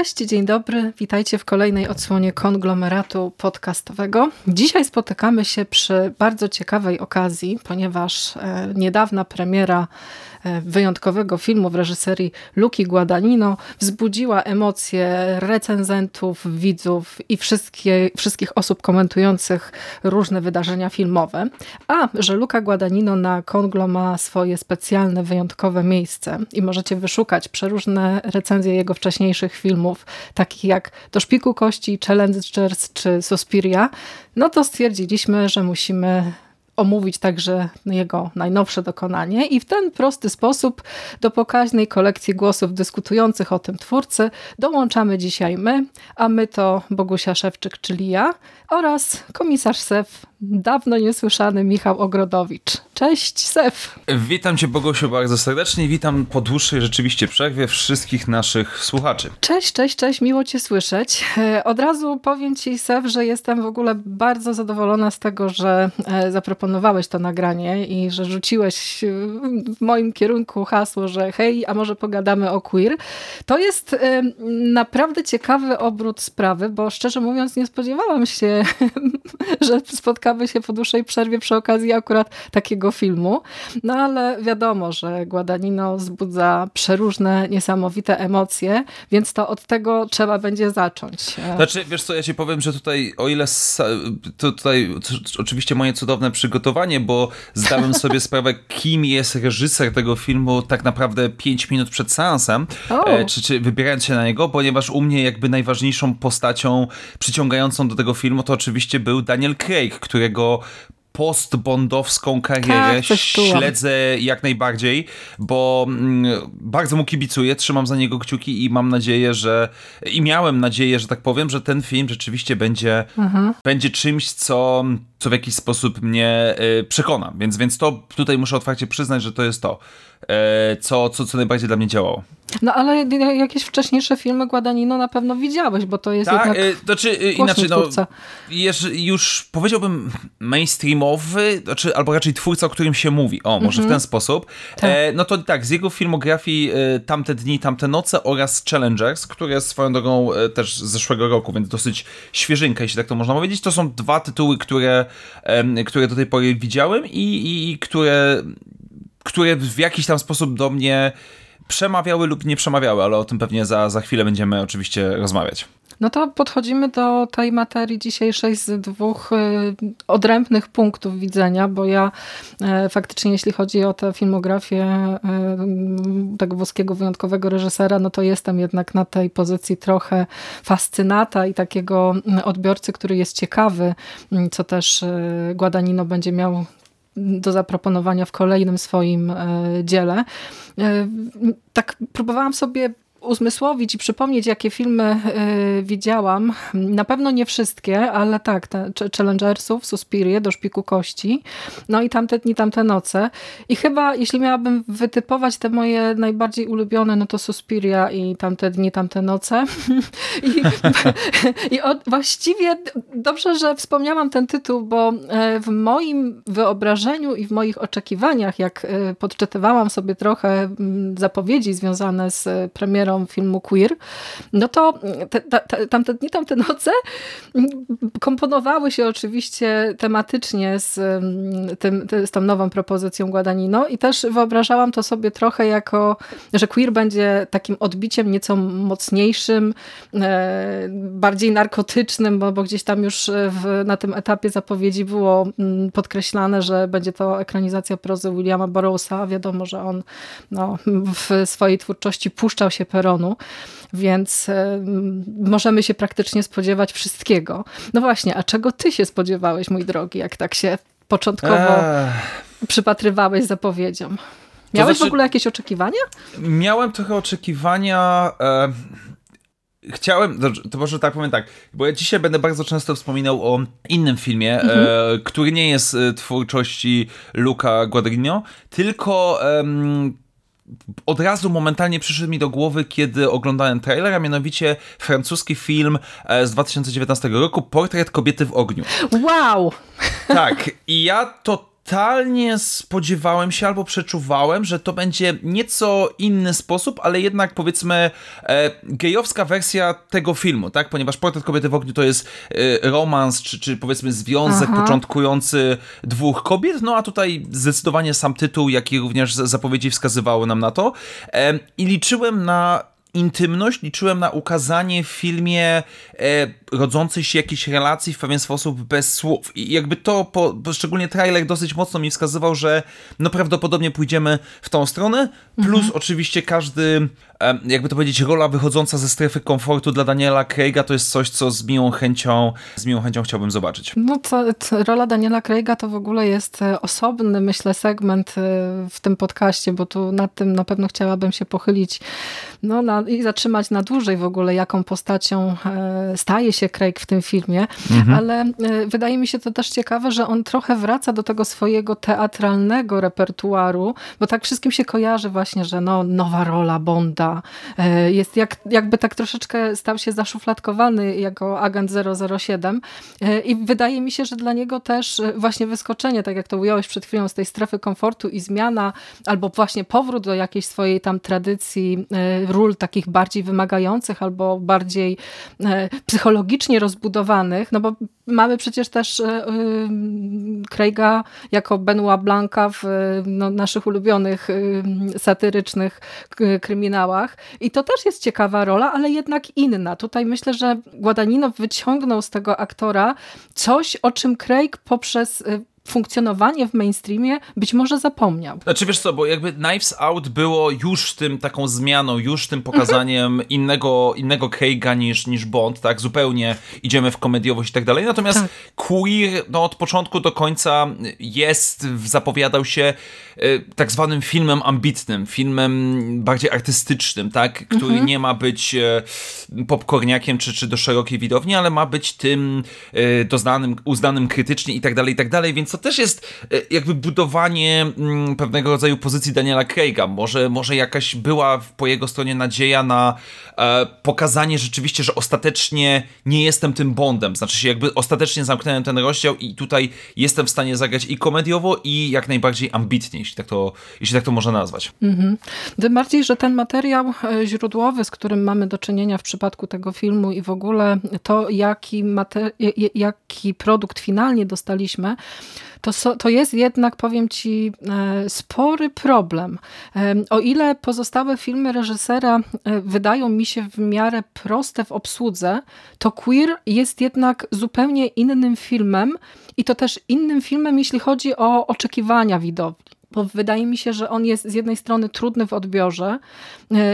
Cześć, dzień dobry. Witajcie w kolejnej odsłonie konglomeratu podcastowego. Dzisiaj spotykamy się przy bardzo ciekawej okazji, ponieważ e, niedawna premiera wyjątkowego filmu w reżyserii Luki Guadagnino wzbudziła emocje recenzentów, widzów i wszystkie, wszystkich osób komentujących różne wydarzenia filmowe. A, że Luca Guadagnino na Konglo ma swoje specjalne, wyjątkowe miejsce i możecie wyszukać przeróżne recenzje jego wcześniejszych filmów, takich jak Do szpiku kości, Challengers czy Suspiria, no to stwierdziliśmy, że musimy omówić także jego najnowsze dokonanie i w ten prosty sposób do pokaźnej kolekcji głosów dyskutujących o tym twórcy dołączamy dzisiaj my, a my to Bogusia Szewczyk, czyli ja oraz komisarz SEF dawno niesłyszany Michał Ogrodowicz. Cześć, Sef. Witam cię, Bogosiu, bardzo serdecznie. Witam po dłuższej rzeczywiście przerwie wszystkich naszych słuchaczy. Cześć, cześć, cześć. Miło cię słyszeć. E, od razu powiem ci, Sef, że jestem w ogóle bardzo zadowolona z tego, że e, zaproponowałeś to nagranie i że rzuciłeś e, w moim kierunku hasło, że hej, a może pogadamy o queer. To jest naprawdę ciekawy obrót sprawy, bo szczerze mówiąc nie spodziewałam się, że spotkamy spotkamy się po dłuższej przerwie przy okazji akurat takiego filmu. No ale wiadomo, że Guadagnino wzbudza przeróżne, niesamowite emocje, więc to od tego trzeba będzie zacząć. Znaczy, wiesz co, ja ci powiem, że tutaj, o ile to tutaj oczywiście moje cudowne przygotowanie, bo zdałem sobie sprawę, kim jest reżyser tego filmu tak naprawdę 5 minut przed seansem, oh. czy, czy wybierając się na niego, ponieważ u mnie jakby najważniejszą postacią przyciągającą do tego filmu to oczywiście był Daniel Craig, który którego postbondowską karierę tak, śledzę jak najbardziej, bo mm, bardzo mu kibicuję, trzymam za niego kciuki i mam nadzieję, że i miałem nadzieję, że tak powiem, że ten film rzeczywiście będzie, mhm. będzie czymś, co, co w jakiś sposób mnie y, przekona. Więc, więc to tutaj muszę otwarcie przyznać, że to jest to. E, co, co, co najbardziej dla mnie działało. No ale jakieś wcześniejsze filmy Guadagnino na pewno widziałeś, bo to jest tak, jednak e, znaczy, e, inaczej, no, już powiedziałbym mainstreamowy, znaczy, albo raczej twórca, o którym się mówi. O, może w mhm. ten sposób. Tak. E, no to tak, z jego filmografii e, Tamte dni, tamte noce oraz Challengers, które swoją drogą e, też z zeszłego roku, więc dosyć świeżynka, jeśli tak to można powiedzieć. To są dwa tytuły, które, które do tej pory widziałem i, i, i które które w jakiś tam sposób do mnie przemawiały lub nie przemawiały, ale o tym pewnie za, za chwilę będziemy oczywiście rozmawiać. No to podchodzimy do tej materii dzisiejszej z dwóch y, odrębnych punktów widzenia, bo ja e, faktycznie, jeśli chodzi o tę filmografię e, tego włoskiego wyjątkowego reżysera, no to jestem jednak na tej pozycji trochę fascynata i takiego odbiorcy, który jest ciekawy, co też e, Guadagnino będzie miał do zaproponowania w kolejnym swoim dziele. Tak próbowałam sobie uzmysłowić i przypomnieć, jakie filmy y, widziałam. Na pewno nie wszystkie, ale tak, te Challengersów, Suspirię, Do szpiku kości, no i tamte dni, tamte noce. I chyba, jeśli miałabym wytypować te moje najbardziej ulubione, no to Suspiria i tamte dni, tamte noce. I, i od, właściwie dobrze, że wspomniałam ten tytuł, bo e, w moim wyobrażeniu i w moich oczekiwaniach, jak e, podczytywałam sobie trochę zapowiedzi związane z premierą premierą filmu Queer, no to te, te, tamte dni, tamte noce komponowały się oczywiście tematycznie z, tym, z tą nową propozycją Guadagnino i też wyobrażałam to sobie trochę jako, że Queer będzie takim odbiciem nieco mocniejszym, e, bardziej narkotycznym, bo, bo gdzieś tam już w, na tym etapie zapowiedzi było mm, podkreślane, że będzie to ekranizacja prozy Williama Burroughsa. Wiadomo, że on no, w swojej twórczości puszczał się więc e, możemy się praktycznie spodziewać wszystkiego. No właśnie, a czego ty się spodziewałeś, mój drogi, jak tak się początkowo eee. przypatrywałeś zapowiedziom? Miałeś znaczy, w ogóle jakieś oczekiwania? Miałem trochę oczekiwania. E, chciałem, to może tak powiem tak, bo ja dzisiaj będę bardzo często wspominał o innym filmie, mhm. e, który nie jest e, twórczości Luca Guadagnino, tylko od razu momentalnie przyszedł mi do głowy, kiedy oglądałem trailer, a mianowicie francuski film e, z 2019 roku, Portret kobiety w ogniu. Wow! Tak, i ja to totalnie spodziewałem się albo przeczuwałem, że to będzie nieco inny sposób, ale jednak powiedzmy e, gejowska wersja tego filmu, tak? Ponieważ Portret kobiety w ogniu to jest e, romans, czy, czy powiedzmy związek Aha. początkujący dwóch kobiet, no a tutaj zdecydowanie sam tytuł, jak i również zapowiedzi wskazywały nam na to. E, I liczyłem na intymność liczyłem na ukazanie w filmie e, rodzącej się jakiejś relacji w pewien sposób bez słów. I jakby to, po, szczególnie trailer dosyć mocno mi wskazywał, że no prawdopodobnie pójdziemy w tą stronę, plus mhm. oczywiście każdy jakby to powiedzieć, rola wychodząca ze strefy komfortu dla Daniela Craiga to jest coś, co z miłą chęcią, z miłą chęcią chciałbym zobaczyć. No to, to rola Daniela Craiga to w ogóle jest e, osobny, myślę, segment e, w tym podcaście, bo tu nad tym na pewno chciałabym się pochylić no, na, i zatrzymać na dłużej w ogóle, jaką postacią e, staje się Craig w tym filmie, mhm. ale wydaje mi się to też ciekawe, że on trochę wraca do tego swojego teatralnego repertuaru, bo tak wszystkim się kojarzy właśnie, że no, nowa rola Bonda, E, jest jak, jakby tak troszeczkę stał się zaszufladkowany jako agent 007 e, i wydaje mi się, że dla niego też e, właśnie wyskoczenie, tak jak to ująłeś przed chwilą, z tej strefy komfortu i zmiana, albo właśnie powrót do jakiejś swojej tam tradycji ról takich bardziej wymagających, albo bardziej psychologicznie rozbudowanych, no bo mamy przecież też Craiga jako Benoit Blanca w no, naszych ulubionych satyrycznych kryminałach, i to też jest ciekawa rola, ale jednak inna. Tutaj myślę, że Guadagnino wyciągnął z tego aktora coś, o czym Craig poprzez funkcjonowanie w mainstreamie być może zapomniał. Znaczy wiesz co, bo jakby Knives Out było już tym taką zmianą, już tym pokazaniem mhm. innego, innego Craiga niż, niż Bond, tak? Zupełnie idziemy w komediowość i tak dalej. Natomiast tak. Queer no, od początku do końca jest, zapowiadał się y, tak zwanym filmem ambitnym, filmem bardziej artystycznym, tak? Który mhm. nie ma być y, popcorniakiem czy, czy do szerokiej widowni, ale ma być tym y, doznanym, uznanym krytycznie i tak dalej, i tak dalej, więc to też jest e, jakby budowanie mm, pewnego rodzaju pozycji Daniela Craiga. Może, może jakaś była po jego stronie nadzieja na e, pokazanie rzeczywiście, że ostatecznie nie jestem tym Bondem. Znaczy się jakby ostatecznie zamknąłem ten rozdział i tutaj jestem w stanie zagrać i komediowo i jak najbardziej ambitnie, jeśli tak to, jeśli tak to można nazwać. Mhm. Tym bardziej, że ten materiał e, źródłowy, z którym mamy do czynienia w przypadku tego filmu i w ogóle to, jaki, jaki produkt finalnie dostaliśmy, to, to jest jednak, powiem ci, e, spory problem. E, o ile pozostałe filmy reżysera e, wydają mi się w miarę proste w obsłudze, to Queer jest jednak zupełnie innym filmem i to też innym filmem, jeśli chodzi o oczekiwania widowni bo wydaje mi się, że on jest z jednej strony trudny w odbiorze,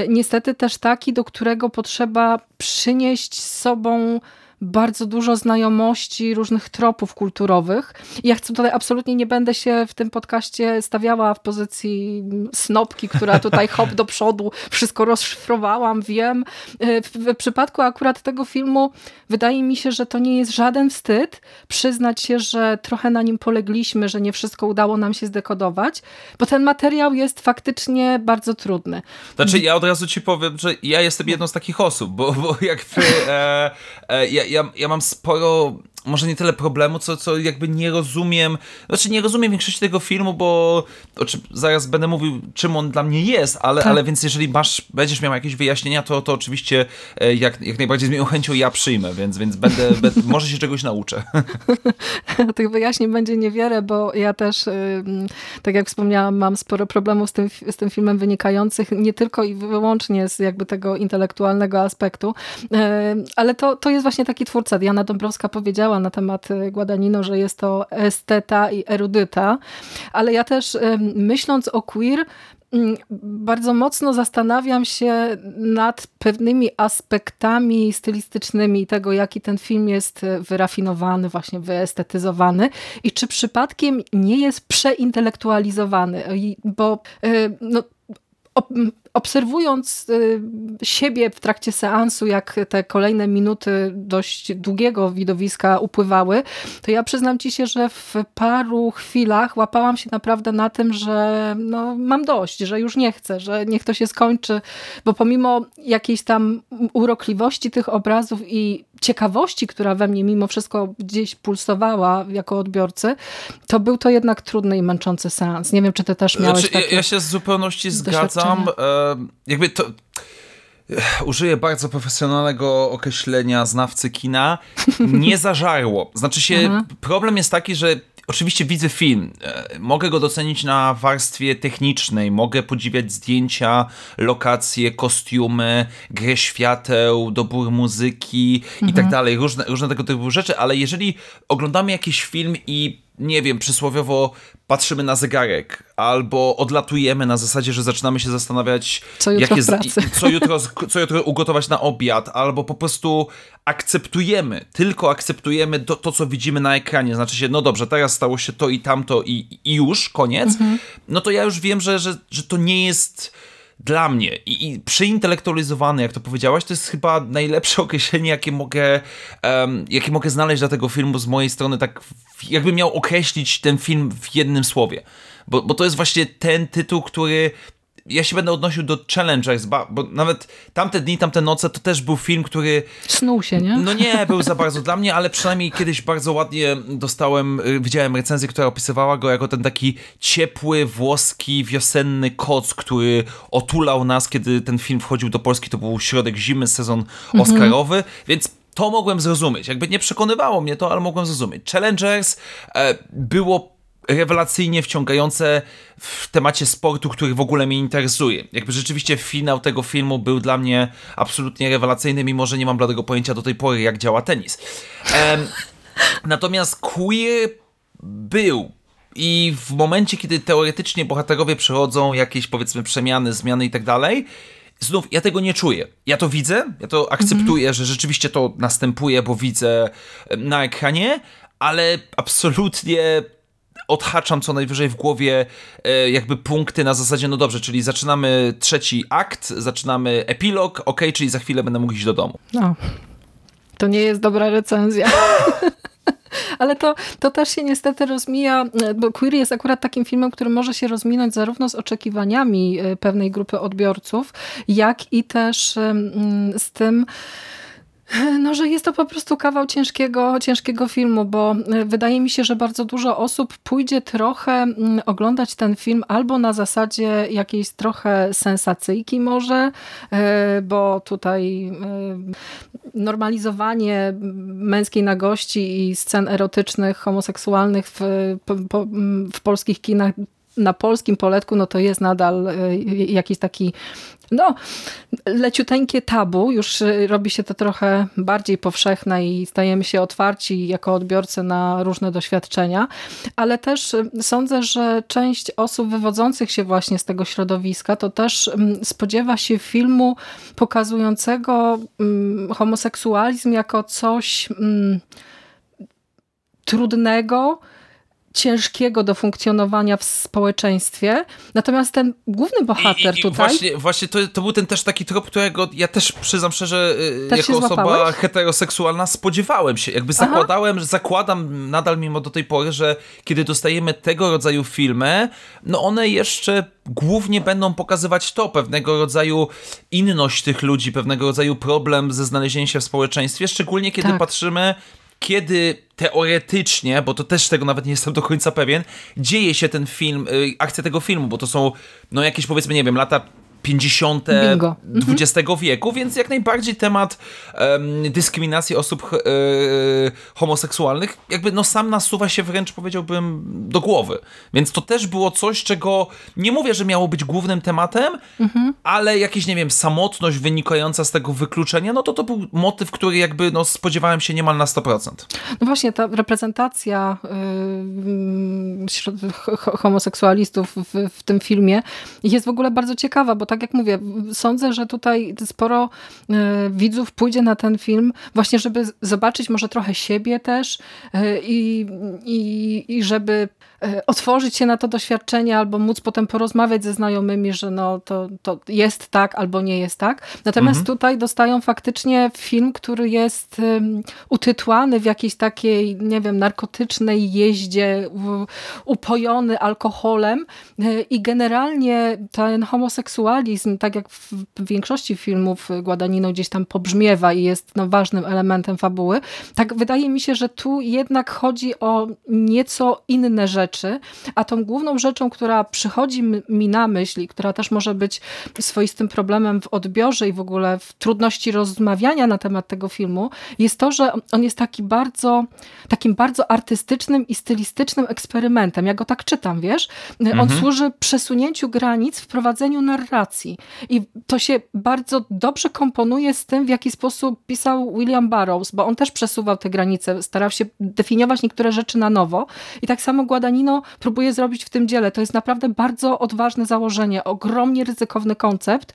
niestety też taki, do którego potrzeba przynieść z sobą bardzo dużo znajomości różnych tropów kulturowych. I ja chcę tutaj absolutnie nie będę się w tym podcaście stawiała w pozycji snopki, która tutaj hop do przodu, wszystko rozszyfrowałam, wiem. W, przypadku akurat tego filmu wydaje mi się, że to nie jest żaden wstyd przyznać się, że trochę na nim polegliśmy, że nie wszystko udało nam się zdekodować, bo ten materiał jest faktycznie bardzo trudny. Znaczy ja od razu ci powiem, że ja jestem jedną z takich osób, bo, bo jakby e, e, ja, ja, ja mam sporo może nie tyle problemu, co, co jakby nie rozumiem, znaczy nie rozumiem większości tego filmu, bo oczy, zaraz będę mówił, czym on dla mnie jest, ale, tak. ale więc jeżeli masz, będziesz miał jakieś wyjaśnienia, to, to oczywiście e, jak, jak najbardziej z moją chęcią ja przyjmę, więc, więc będę, będę może się czegoś nauczę. Tych wyjaśnień będzie niewiele, bo ja też, tak jak wspomniałam, mam sporo problemów z tym, z tym filmem wynikających nie tylko i wyłącznie z jakby tego intelektualnego aspektu, ale to, to jest właśnie taki twórca. Diana Dąbrowska powiedziała na temat y, Guadagnino, że jest to esteta i erudyta, ale ja też myśląc o queer, mm, bardzo mocno zastanawiam się nad pewnymi aspektami stylistycznymi tego, jaki ten film jest y, wyrafinowany, właśnie wyestetyzowany i czy przypadkiem nie jest przeintelektualizowany, bo no, obserwując y, siebie w trakcie seansu, jak te kolejne minuty dość długiego widowiska upływały, to ja przyznam ci się, że w paru chwilach łapałam się naprawdę na tym, że no, mam dość, że już nie chcę, że niech to się skończy, bo pomimo jakiejś tam urokliwości tych obrazów i ciekawości, która we mnie mimo wszystko gdzieś pulsowała jako odbiorcy, to był to jednak trudny i męczący seans. Nie wiem, czy ty też miałeś znaczy, takie Ja się z zupełności zgadzam. Jakby to użyję bardzo profesjonalnego określenia znawcy kina, nie zażarło. Znaczy się, Aha. problem jest taki, że oczywiście widzę film, e, mogę go docenić na warstwie technicznej, mogę podziwiać zdjęcia, lokacje, kostiumy, grę świateł, dobór muzyki mhm. i tak mhm. dalej, różne, różne tego typu rzeczy, ale jeżeli oglądamy jakiś film i nie wiem, przysłowiowo patrzymy na zegarek, albo odlatujemy na zasadzie, że zaczynamy się zastanawiać, co jutro, jest, co jutro, co jutro ugotować na obiad, albo po prostu akceptujemy, tylko akceptujemy to, to, co widzimy na ekranie. Znaczy się, no dobrze, teraz stało się to i tamto i, i już, koniec. Mhm. No to ja już wiem, że, że, że to nie jest dla mnie i, i przeintelektualizowany, jak to powiedziałaś, to jest chyba najlepsze określenie, jakie mogę, um, jakie mogę znaleźć dla tego filmu z mojej strony, tak jakbym miał określić ten film w jednym słowie. Bo, bo to jest właśnie ten tytuł, który ja się będę odnosił do Challengers, bo nawet tamte dni, tamte noce to też był film, który... Snuł się, nie? No nie, był za bardzo dla mnie, ale przynajmniej kiedyś bardzo ładnie dostałem, y, widziałem recenzję, która opisywała go jako ten taki ciepły, włoski, wiosenny koc, który otulał nas, kiedy ten film wchodził do Polski, to był środek zimy, sezon mhm. oscarowy, więc to mogłem zrozumieć. Jakby nie przekonywało mnie to, ale mogłem zrozumieć. Challengers e, było rewelacyjnie wciągające w temacie sportu, który w ogóle mnie interesuje. Jakby rzeczywiście finał tego filmu był dla mnie absolutnie rewelacyjny, mimo że nie mam bladego pojęcia do tej pory, jak działa tenis. Natomiast queer był i w momencie, kiedy teoretycznie bohaterowie przechodzą jakieś powiedzmy przemiany, zmiany i tak dalej, znów ja tego nie czuję. Ja to widzę, ja to akceptuję, -hmm. że rzeczywiście to następuje, bo widzę na ekranie, ale absolutnie odhaczam co najwyżej w głowie e, jakby punkty na zasadzie, no dobrze, czyli zaczynamy trzeci akt, zaczynamy epilog, ok, czyli za chwilę będę mógł iść do domu. No, to nie jest dobra recenzja. Ale to, to też się niestety rozmija, bo Queer jest akurat takim filmem, który może się rozminąć zarówno z oczekiwaniami e, pewnej grupy odbiorców, jak i też z tym, no, że jest to po prostu kawał ciężkiego, ciężkiego filmu, bo e, wydaje mi się, że bardzo dużo osób pójdzie trochę mm, oglądać ten film albo na zasadzie jakiejś trochę sensacyjki może, e, bo tutaj e, normalizowanie męskiej nagości i scen erotycznych, homoseksualnych w, w polskich kinach na polskim poletku, no to jest nadal jakiś taki no, leciuteńkie tabu, już y, robi się to trochę bardziej powszechne i stajemy się otwarci jako odbiorcy na różne doświadczenia, ale też y, sądzę, że część osób wywodzących się właśnie z tego środowiska, to też mm, spodziewa się filmu pokazującego mm, homoseksualizm jako coś mm, trudnego, ciężkiego do funkcjonowania w społeczeństwie. Natomiast ten główny bohater I, i, tutaj... Właśnie, właśnie to, to był ten też taki trop, którego ja też przyznam szczerze, y, też jako osoba heteroseksualna spodziewałem się. Jakby zakładałem, że zakładam nadal mimo do tej pory, że kiedy dostajemy tego rodzaju filmy, no one jeszcze głównie będą pokazywać to, pewnego rodzaju inność tych ludzi, pewnego rodzaju problem ze znalezieniem się w społeczeństwie, szczególnie kiedy tak. patrzymy kiedy teoretycznie, bo to też tego nawet nie jestem do końca pewien, dzieje się ten film, y, akcja tego filmu, bo to są no jakieś powiedzmy, nie wiem, lata 50. Bingo. XX mhm. wieku, więc jak najbardziej temat um, dyskryminacji osób e, homoseksualnych jakby no sam nasuwa się wręcz powiedziałbym do głowy. Więc to też było coś, czego nie mówię, że miało być głównym tematem, mhm. ale jakieś, nie wiem, samotność wynikająca z tego wykluczenia, no to to był motyw, który jakby no spodziewałem się niemal na 100%. No właśnie, ta reprezentacja yy, homoseksualistów w, w tym filmie jest w ogóle bardzo ciekawa, bo tak tak jak mówię, sądzę, że tutaj sporo e, widzów pójdzie na ten film właśnie, żeby zobaczyć może trochę siebie też e, i, i, i żeby E, otworzyć się na to doświadczenie albo móc potem porozmawiać ze znajomymi, że no to, to jest tak albo nie jest tak. Natomiast mhm. tutaj dostają faktycznie film, który jest utytłany w jakiejś takiej, nie wiem, narkotycznej jeździe, upojony alkoholem i generalnie ten homoseksualizm, tak jak w większości filmów Guadagnino gdzieś tam pobrzmiewa i jest no, ważnym elementem fabuły, tak wydaje mi się, że tu jednak chodzi o nieco inne rzeczy, rzeczy, a tą główną rzeczą, która przychodzi mi na myśl i która też może być swoistym problemem w odbiorze i w ogóle w trudności rozmawiania na temat tego filmu, jest to, że on jest taki bardzo, takim bardzo artystycznym i stylistycznym eksperymentem. Ja go tak czytam, wiesz? On mhm. służy przesunięciu granic, wprowadzeniu narracji. I to się bardzo dobrze komponuje z tym, w jaki sposób pisał William Burroughs, bo on też przesuwał te granice, starał się definiować niektóre rzeczy na nowo. I tak samo Guadagnino próbuje zrobić w tym dziele. To jest naprawdę bardzo odważne założenie, ogromnie ryzykowny koncept.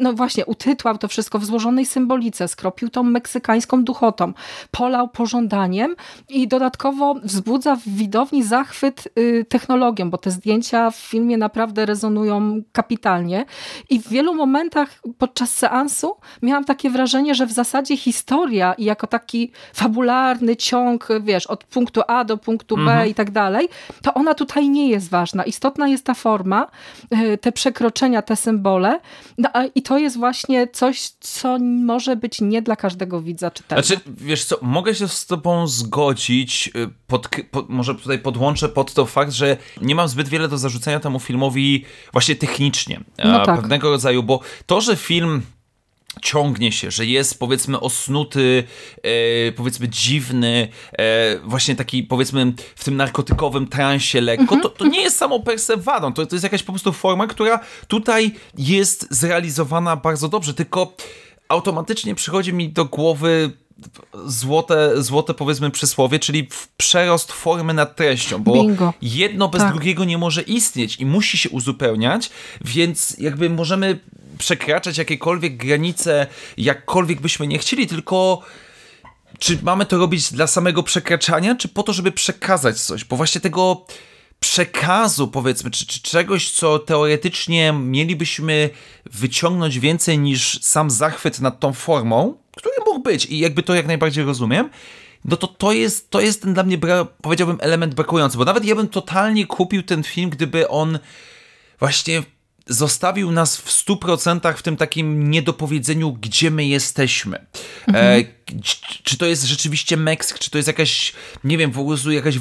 No właśnie, utytłał to wszystko w złożonej symbolice, skropił tą meksykańską duchotą, polał pożądaniem i dodatkowo wzbudza w widowni zachwyt y, technologią, bo te zdjęcia w filmie naprawdę rezonują kapitalnie i w wielu momentach podczas seansu miałam takie wrażenie, że w zasadzie historia i jako taki fabularny ciąg, wiesz, od punktu A do punktu B mhm. i tak dalej, to ona tutaj nie jest ważna. Istotna jest ta forma, e, te przekroczenia, te symbole no, i to jest właśnie coś, co może być nie dla każdego widza czytelne. Znaczy, wiesz co, mogę się z tobą zgodzić, y, pod, pod, może tutaj podłączę pod to fakt, że nie mam zbyt wiele do zarzucenia temu filmowi właśnie technicznie, no tak. pewnego rodzaju, bo to, że film ciągnie się, że jest powiedzmy osnuty, e, powiedzmy dziwny, e, właśnie taki powiedzmy w tym narkotykowym transie lekko, mhm. to, to nie jest samo per se wadą, to, to jest jakaś po prostu forma, która tutaj jest zrealizowana bardzo dobrze, tylko automatycznie przychodzi mi do głowy złote, złote powiedzmy przysłowie, czyli przerost formy nad treścią, bo Bingo. jedno bez tak. drugiego nie może istnieć i musi się uzupełniać, więc jakby możemy przekraczać jakiekolwiek granice, jakkolwiek byśmy nie chcieli, tylko czy mamy to robić dla samego przekraczania, czy po to, żeby przekazać coś? Bo właśnie tego przekazu, powiedzmy, czy, czy, czegoś, co teoretycznie mielibyśmy wyciągnąć więcej niż sam zachwyt nad tą formą, być i jakby to jak najbardziej rozumiem, no to to jest, to jest ten dla mnie, powiedziałbym, element brakujący, bo nawet ja bym totalnie kupił ten film, gdyby on właśnie zostawił nas w 100% w tym takim niedopowiedzeniu, gdzie my jesteśmy. Mhm. E, czy to jest rzeczywiście Meksyk, czy to jest jakaś, nie wiem, w ogóle jakaś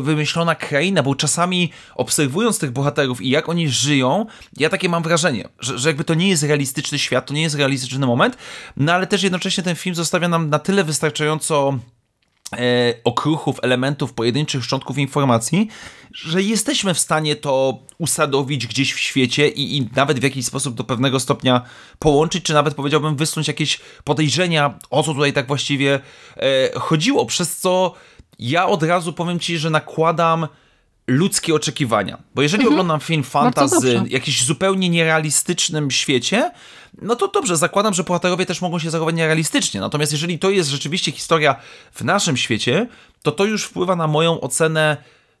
wymyślona kraina, bo czasami obserwując tych bohaterów i jak oni żyją, ja takie mam wrażenie, że, że jakby to nie jest realistyczny świat, to nie jest realistyczny moment, no ale też jednocześnie ten film zostawia nam na tyle wystarczająco e, okruchów, elementów, pojedynczych szczątków informacji, że jesteśmy w stanie to usadowić gdzieś w świecie i, i, nawet w jakiś sposób do pewnego stopnia połączyć, czy nawet powiedziałbym wysunąć jakieś podejrzenia, o co tutaj tak właściwie e, chodziło, przez co ja od razu powiem Ci, że nakładam ludzkie oczekiwania. Bo jeżeli mhm. oglądam film fantazy w jakimś zupełnie nierealistycznym świecie, no to dobrze, zakładam, że bohaterowie też mogą się zachować nierealistycznie. Natomiast jeżeli to jest rzeczywiście historia w naszym świecie, to to już wpływa na moją ocenę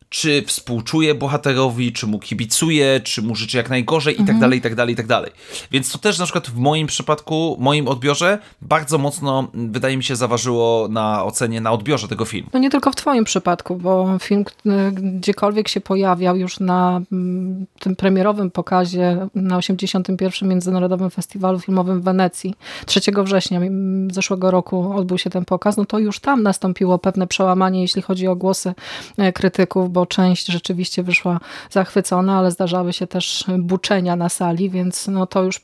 czy współczuje bohaterowi, czy mu kibicuje, czy mu życzy jak najgorzej i tak mhm. dalej, i tak dalej, i tak dalej. Więc to też na przykład w moim przypadku, moim odbiorze bardzo mocno, wydaje mi się, zaważyło na ocenie, na odbiorze tego filmu. No nie tylko w twoim przypadku, bo film gdziekolwiek się pojawiał już na mm, tym premierowym pokazie na 81. Międzynarodowym Festiwalu Filmowym w Wenecji 3 września zeszłego roku odbył się ten pokaz, no to już tam nastąpiło pewne przełamanie, jeśli chodzi o głosy e, krytyków, bo część rzeczywiście wyszła zachwycona, ale zdarzały się też buczenia na sali, więc no to już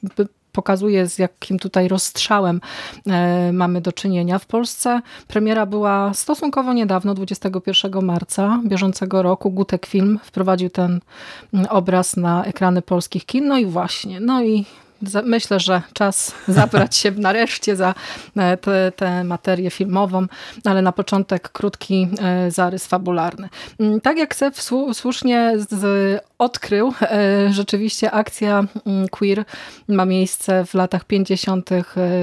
pokazuje, z jakim tutaj rozstrzałem e, mamy do czynienia. W Polsce premiera była stosunkowo niedawno, 21 marca bieżącego roku. Gutek Film wprowadził ten obraz na ekrany polskich kin. No i właśnie, no i myślę, że czas zabrać się nareszcie za e, tę materię filmową, ale na początek krótki e, zarys fabularny. Mm, tak jak Sef słusznie odkrył. E, rzeczywiście akcja mm, queer ma miejsce w latach 50.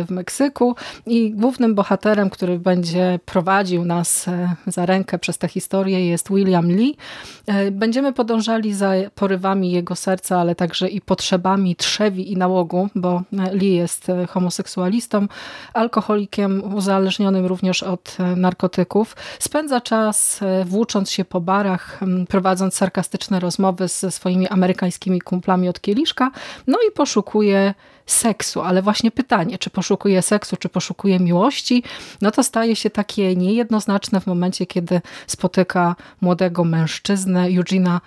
w Meksyku i głównym bohaterem, który będzie prowadził nas za rękę przez tę historię jest William Lee. Będziemy podążali za porywami jego serca, ale także i potrzebami trzewi i nałogu, bo Lee jest homoseksualistą, alkoholikiem uzależnionym również od narkotyków. Spędza czas włócząc się po barach, prowadząc sarkastyczne rozmowy ze swoimi amerykańskimi kumplami od kieliszka, no i poszukuje seksu, ale właśnie pytanie, czy poszukuje seksu, czy poszukuje miłości, no to staje się takie niejednoznaczne w momencie, kiedy spotyka młodego mężczyznę, Eugena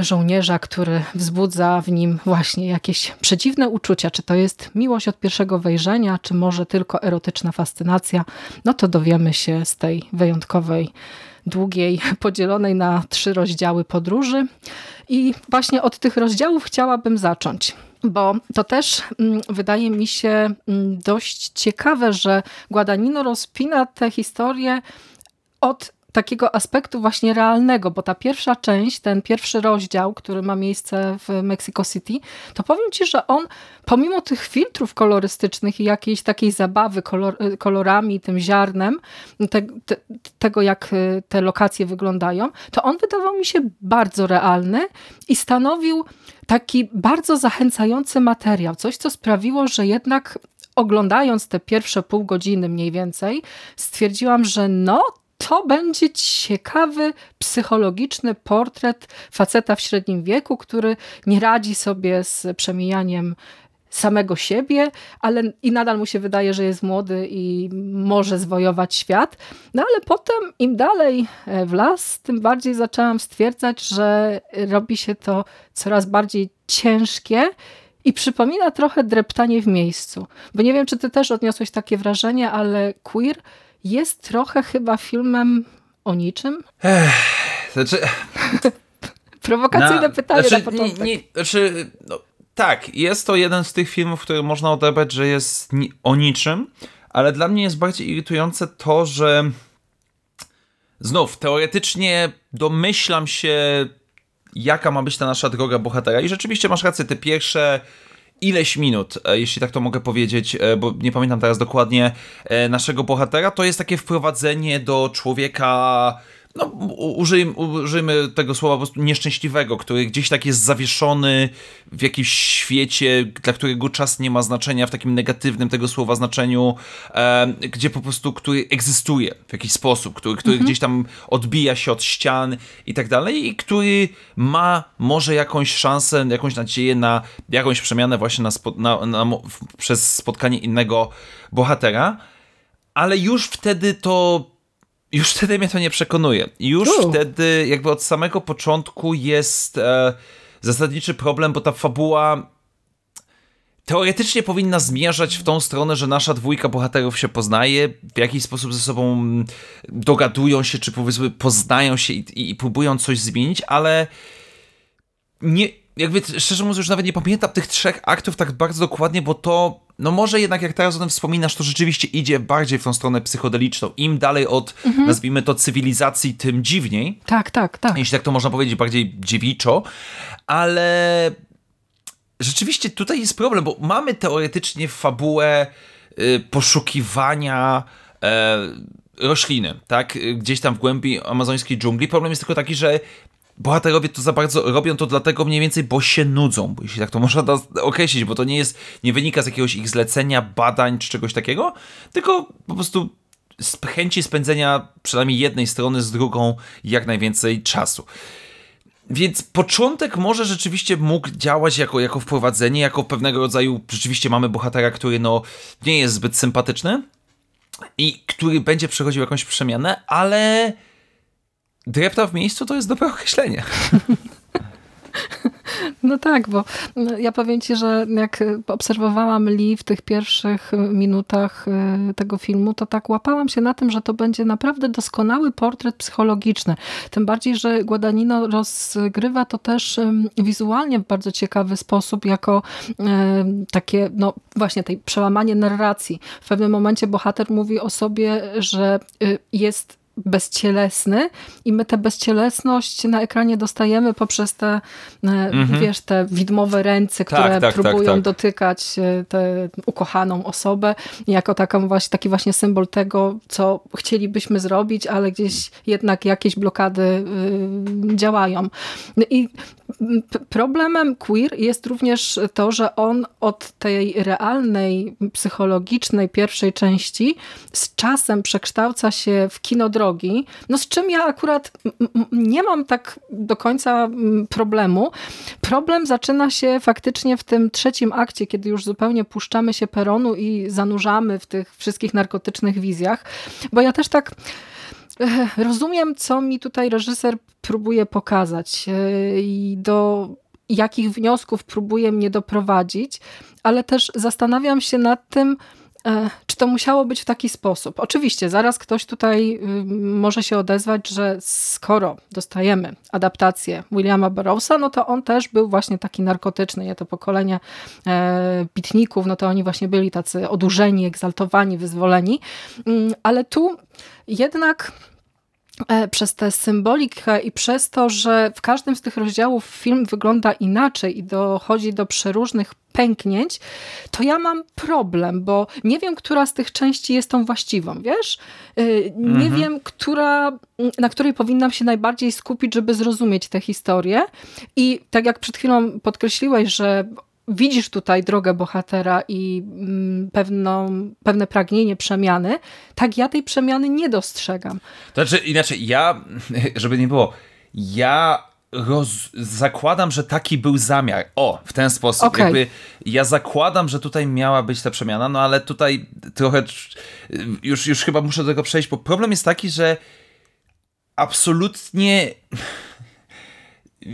żołnierza, który wzbudza w nim właśnie jakieś przedziwne uczucia. Czy to jest miłość od pierwszego wejrzenia, czy może tylko erotyczna fascynacja? No to dowiemy się z tej wyjątkowej długiej, podzielonej na trzy rozdziały podróży. I właśnie od tych rozdziałów chciałabym zacząć bo to też mm, wydaje mi się mm, dość ciekawe, że Guadagnino rozpina tę historię od takiego aspektu właśnie realnego, bo ta pierwsza część, ten pierwszy rozdział, który ma miejsce w Mexico City, to powiem Ci, że on pomimo tych filtrów kolorystycznych i jakiejś takiej zabawy kolor, kolorami, tym ziarnem, te, te, tego jak y, te lokacje wyglądają, to on wydawał mi się bardzo realny i stanowił taki bardzo zachęcający materiał. Coś, co sprawiło, że jednak oglądając te pierwsze pół godziny mniej więcej, stwierdziłam, że no, to będzie ciekawy, psychologiczny portret faceta w średnim wieku, który nie radzi sobie z przemijaniem samego siebie, ale i nadal mu się wydaje, że jest młody i może zwojować świat. No ale potem im dalej e, w las, tym bardziej zaczęłam stwierdzać, że robi się to coraz bardziej ciężkie i przypomina trochę dreptanie w miejscu. Bo nie wiem, czy ty też odniosłeś takie wrażenie, ale queer jest trochę chyba filmem o niczym. Ech, znaczy... Prowokacyjne na, pytanie znaczy, na początek. Nie, nie, znaczy, no, tak, jest to jeden z tych filmów, który można odebrać, że jest ni o niczym, ale dla mnie jest bardziej irytujące to, że znów, teoretycznie domyślam się, jaka ma być ta nasza droga bohatera i rzeczywiście masz rację, te pierwsze ileś minut, e, jeśli tak to mogę powiedzieć, e, bo nie pamiętam teraz dokładnie e, naszego bohatera, to jest takie wprowadzenie do człowieka no, użyjmy, użyjmy tego słowa po prostu nieszczęśliwego, który gdzieś tak jest zawieszony w jakimś świecie, dla którego czas nie ma znaczenia w takim negatywnym tego słowa znaczeniu, e, gdzie po prostu, który egzystuje w jakiś sposób, który, który mhm. gdzieś tam odbija się od ścian i tak dalej i który ma może jakąś szansę, jakąś nadzieję na jakąś przemianę właśnie na, spo, na, na przez spotkanie innego bohatera, ale już wtedy to już wtedy mnie to nie przekonuje. Już U. wtedy, jakby od samego początku jest e, zasadniczy problem, bo ta fabuła teoretycznie powinna zmierzać w tą stronę, że nasza dwójka bohaterów się poznaje, w jakiś sposób ze sobą dogadują się, czy powiedzmy poznają się i, i, i próbują coś zmienić, ale nie, jakby szczerze mówiąc już nawet nie pamiętam tych trzech aktów tak bardzo dokładnie, bo to no może jednak jak teraz o tym wspominasz, to rzeczywiście idzie bardziej w tą stronę psychodeliczną. Im dalej od, mhm. nazwijmy to, cywilizacji, tym dziwniej. Tak, tak, tak. Jeśli tak to można powiedzieć, bardziej dziewiczo, ale rzeczywiście tutaj jest problem, bo mamy teoretycznie fabułę y, poszukiwania y, rośliny, tak? Gdzieś tam w głębi amazońskiej dżungli. Problem jest tylko taki, że bohaterowie to za bardzo robią to dlatego mniej więcej, bo się nudzą, bo jeśli tak to można określić, bo to nie jest, nie wynika z jakiegoś ich zlecenia, badań czy czegoś takiego, tylko po prostu z chęci spędzenia przynajmniej jednej strony z drugą jak najwięcej czasu. Więc początek może rzeczywiście mógł działać jako, jako wprowadzenie, jako pewnego rodzaju, rzeczywiście mamy bohatera, który no nie jest zbyt sympatyczny i który będzie przechodził jakąś przemianę, ale drepta w miejscu to jest dobre określenie. No tak, bo no, ja powiem ci, że jak obserwowałam Lee w tych pierwszych minutach e, tego filmu, to tak łapałam się na tym, że to będzie naprawdę doskonały portret psychologiczny. Tym bardziej, że Guadagnino rozgrywa to też wizualnie w bardzo ciekawy sposób, jako takie, no właśnie, tej przełamanie narracji. W pewnym momencie bohater mówi o sobie, że y, jest bezcielesny i my tę bezcielesność na ekranie dostajemy poprzez te, e, mhm. wiesz, te widmowe ręce, które tak, tak, tak próbują tak, dotykać e, tę ukochaną osobę jako taką właśnie, taki właśnie symbol tego, co chcielibyśmy zrobić, ale gdzieś jednak jakieś blokady y, działają. I problemem queer jest również to, że on od tej realnej, psychologicznej pierwszej części z czasem przekształca się w kino drogi, no z czym ja akurat nie mam tak do końca problemu. Problem zaczyna się faktycznie w tym trzecim akcie, kiedy już zupełnie puszczamy się peronu i zanurzamy w tych wszystkich narkotycznych wizjach, bo ja też tak rozumiem, co mi tutaj reżyser próbuje pokazać e, i do jakich wniosków próbuje mnie doprowadzić, ale też zastanawiam się nad tym, e, czy to musiało być w taki sposób? Oczywiście, zaraz ktoś tutaj y, może się odezwać, że skoro dostajemy adaptację Williama Burroughsa, no to on też był właśnie taki narkotyczny. Nie to pokolenie bitników, no to oni właśnie byli tacy odurzeni, egzaltowani, wyzwoleni. Mm, ale tu jednak przez tę symbolikę i przez to, że w każdym z tych rozdziałów film wygląda inaczej i dochodzi do przeróżnych pęknięć, to ja mam problem, bo nie wiem, która z tych części jest tą właściwą, wiesz? E, nie mhm. wiem, która, na której powinnam się najbardziej skupić, żeby zrozumieć tę historię. I tak jak przed chwilą podkreśliłeś, że widzisz tutaj drogę bohatera i mm, pewną, pewne pragnienie przemiany, tak ja tej przemiany nie dostrzegam. To znaczy, inaczej, ja, żeby nie było, ja roz, zakładam, że taki był zamiar. O, w ten sposób. Okay. Jakby ja zakładam, że tutaj miała być ta przemiana, no ale tutaj trochę już, już chyba muszę do tego przejść, bo problem jest taki, że absolutnie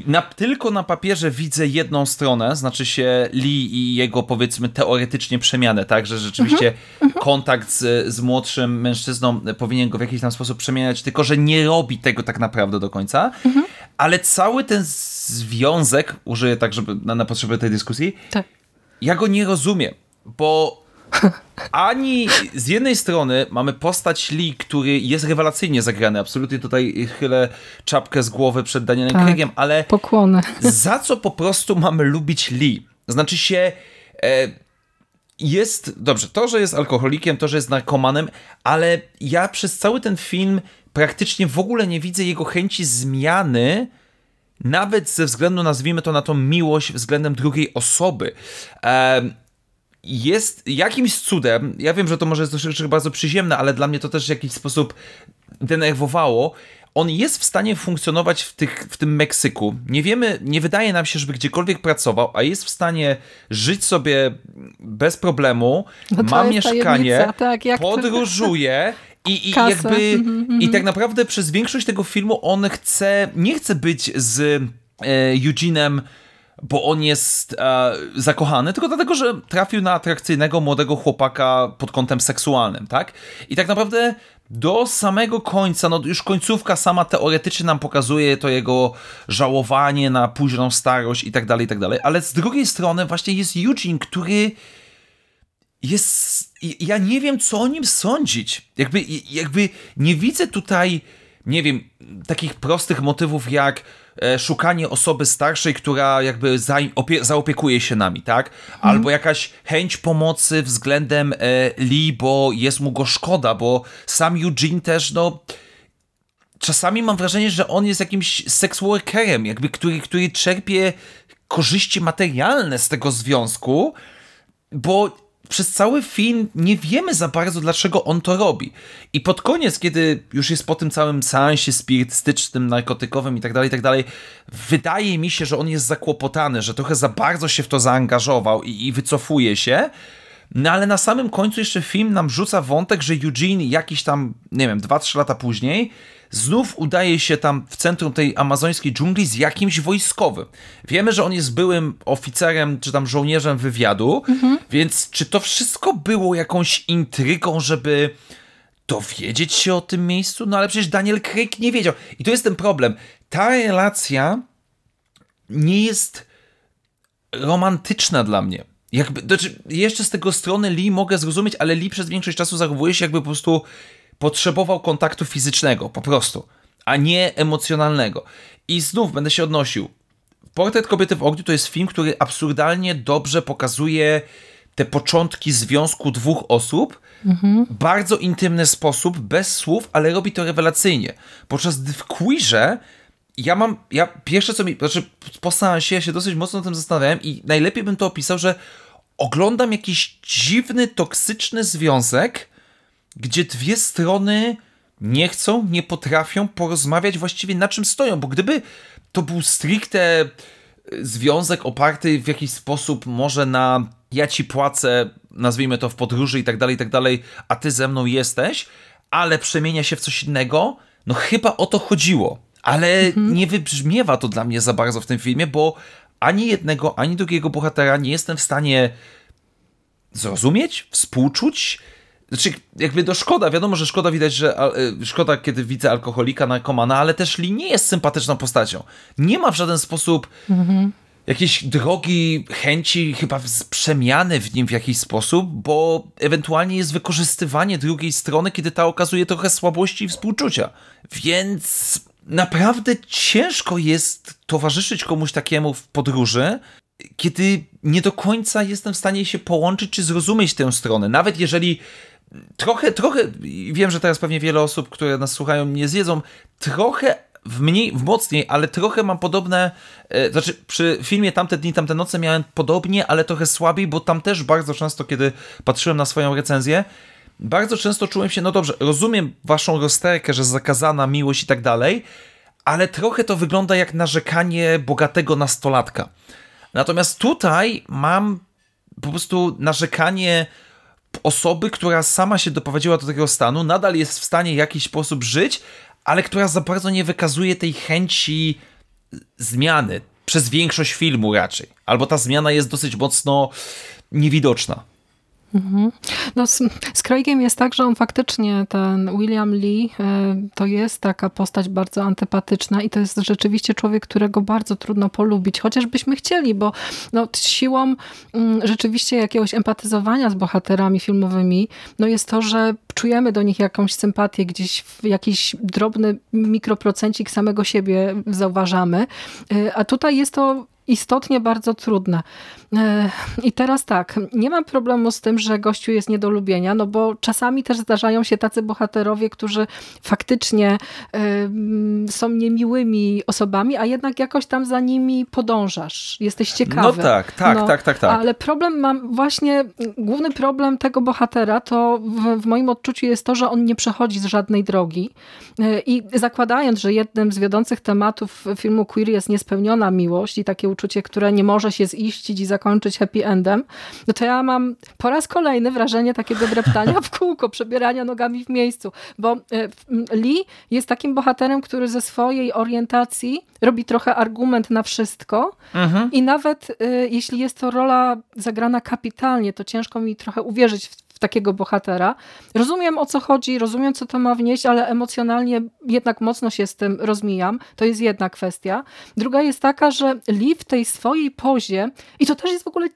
na, tylko na papierze widzę jedną stronę, znaczy się Lee i jego powiedzmy teoretycznie przemianę, tak, że rzeczywiście mhm, mhm. kontakt z, z młodszym mężczyzną powinien go w jakiś tam sposób przemieniać, tylko że nie robi tego tak naprawdę do końca, mhm. ale cały ten związek, użyję tak, żeby na, na potrzeby tej dyskusji, tak. ja go nie rozumiem, bo ani z jednej strony mamy postać Lee, który jest rewelacyjnie zagrany, absolutnie tutaj chylę czapkę z głowy przed Danielem tak, Craigiem, ale pokłony. za co po prostu mamy lubić Lee? Znaczy się e, jest, dobrze, to, że jest alkoholikiem, to, że jest narkomanem, ale ja przez cały ten film praktycznie w ogóle nie widzę jego chęci zmiany, nawet ze względu, nazwijmy to, na tą miłość względem drugiej osoby. E, jest jakimś cudem, ja wiem, że to może jest troszeczkę bardzo przyziemne, ale dla mnie to też w jakiś sposób denerwowało. On jest w stanie funkcjonować w, tych, w tym Meksyku. Nie wiemy, nie wydaje nam się, żeby gdziekolwiek pracował, a jest w stanie żyć sobie bez problemu, no ma mieszkanie, tak, podróżuje i, i jakby mm -hmm. i tak naprawdę przez większość tego filmu on chce, nie chce być z e, bo on jest e, zakochany, tylko dlatego, że trafił na atrakcyjnego młodego chłopaka pod kątem seksualnym, tak? I tak naprawdę do samego końca, no już końcówka sama teoretycznie nam pokazuje to jego żałowanie na późną starość i tak dalej, i tak dalej, ale z drugiej strony właśnie jest Eugene, który jest... Ja nie wiem, co o nim sądzić. Jakby, jakby nie widzę tutaj, nie wiem, takich prostych motywów jak szukanie osoby starszej, która jakby zaopiekuje się nami, tak? Albo jakaś chęć pomocy względem e, Lee, bo jest mu go szkoda, bo sam Eugene też, no czasami mam wrażenie, że on jest jakimś sex workerem, jakby, który, który czerpie korzyści materialne z tego związku, bo przez cały film nie wiemy za bardzo, dlaczego on to robi. I pod koniec, kiedy już jest po tym całym seansie spirytystycznym, narkotykowym i tak dalej, tak dalej, wydaje mi się, że on jest zakłopotany, że trochę za bardzo się w to zaangażował i, i wycofuje się. No ale na samym końcu jeszcze film nam rzuca wątek, że Eugene jakiś tam, nie wiem, 2-3 lata później znów udaje się tam w centrum tej amazońskiej dżungli z jakimś wojskowym. Wiemy, że on jest byłym oficerem czy tam żołnierzem wywiadu, mhm. więc czy to wszystko było jakąś intrygą, żeby dowiedzieć się o tym miejscu? No ale przecież Daniel Craig nie wiedział. I to jest ten problem. Ta relacja nie jest romantyczna dla mnie. Jakby, znaczy, jeszcze z tego strony Lee mogę zrozumieć, ale Lee przez większość czasu zachowuje się jakby po prostu potrzebował kontaktu fizycznego, po prostu, a nie emocjonalnego. I znów będę się odnosił. Portret kobiety w ogniu to jest film, który absurdalnie dobrze pokazuje te początki związku dwóch osób mhm. bardzo intymny sposób, bez słów, ale robi to rewelacyjnie. Podczas gdy w queerze ja mam, ja pierwsze co mi, znaczy po seansie ja się dosyć mocno o tym zastanawiałem i najlepiej bym to opisał, że oglądam jakiś dziwny, toksyczny związek, gdzie dwie strony nie chcą, nie potrafią porozmawiać właściwie na czym stoją, bo gdyby to był stricte związek oparty w jakiś sposób może na ja ci płacę, nazwijmy to w podróży i tak dalej, i tak dalej, a ty ze mną jesteś, ale przemienia się w coś innego, no chyba o to chodziło. Ale mhm. nie wybrzmiewa to dla mnie za bardzo w tym filmie, bo ani jednego, ani drugiego bohatera nie jestem w stanie zrozumieć, współczuć. Znaczy, jakby do szkoda, wiadomo, że szkoda widać, że y, szkoda, kiedy widzę alkoholika, narkomana, ale też Lee nie jest sympatyczną postacią. Nie ma w żaden sposób mhm. jakiejś drogi, chęci, chyba przemiany w nim w jakiś sposób, bo ewentualnie jest wykorzystywanie drugiej strony, kiedy ta okazuje trochę słabości i współczucia. Więc naprawdę ciężko jest towarzyszyć komuś takiemu w podróży, kiedy nie do końca jestem w stanie się połączyć czy zrozumieć tę stronę. Nawet jeżeli trochę, trochę, wiem, że teraz pewnie wiele osób, które nas słuchają, nie zjedzą, trochę w mniej, w mocniej, ale trochę mam podobne, e, znaczy przy filmie Tamte dni, tamte noce miałem podobnie, ale trochę słabiej, bo tam też bardzo często, kiedy patrzyłem na swoją recenzję, bardzo często czułem się, no dobrze, rozumiem waszą rozterkę, że zakazana miłość i tak dalej, ale trochę to wygląda jak narzekanie bogatego nastolatka. Natomiast tutaj mam po prostu narzekanie osoby, która sama się doprowadziła do tego stanu, nadal jest w stanie w jakiś sposób żyć, ale która za bardzo nie wykazuje tej chęci zmiany przez większość filmu raczej. Albo ta zmiana jest dosyć mocno niewidoczna. Mhm. No z, z Craigiem jest tak, że on faktycznie, ten William Lee, e, to jest taka postać bardzo antypatyczna i to jest rzeczywiście człowiek, którego bardzo trudno polubić, chociażbyśmy chcieli, bo no, siłą mm, rzeczywiście jakiegoś empatyzowania z bohaterami filmowymi, no jest to, że czujemy do nich jakąś sympatię, gdzieś jakiś drobny mikroprocencik samego siebie zauważamy, e, a tutaj jest to istotnie bardzo trudne. E, I teraz tak, nie mam problemu z tym, że gościu jest nie do lubienia, no bo czasami też zdarzają się tacy bohaterowie, którzy faktycznie y, są niemiłymi osobami, a jednak jakoś tam za nimi podążasz. Jesteś ciekawy. No tak, tak, no, tak, tak, tak. Ale problem mam właśnie, główny problem tego bohatera to w, w moim odczuciu jest to, że on nie przechodzi z żadnej drogi. Y, I zakładając, że jednym z wiodących tematów filmu Queer jest niespełniona miłość i takie uczucie, które nie może się ziścić i zakończyć happy endem, no to ja mam po raz kolejny wrażenie takiego dreptania w kółko, przebierania nogami w miejscu, bo e, Lee jest takim bohaterem, który ze swojej orientacji robi trochę argument na wszystko mhm. i nawet e, jeśli jest to rola zagrana kapitalnie, to ciężko mi trochę uwierzyć w w takiego bohatera. Rozumiem o co chodzi, rozumiem co to ma wnieść, ale emocjonalnie jednak mocno się z tym rozmijam. To jest jedna kwestia. Druga jest taka, że Lee w tej swojej pozie, i to też jest w ogóle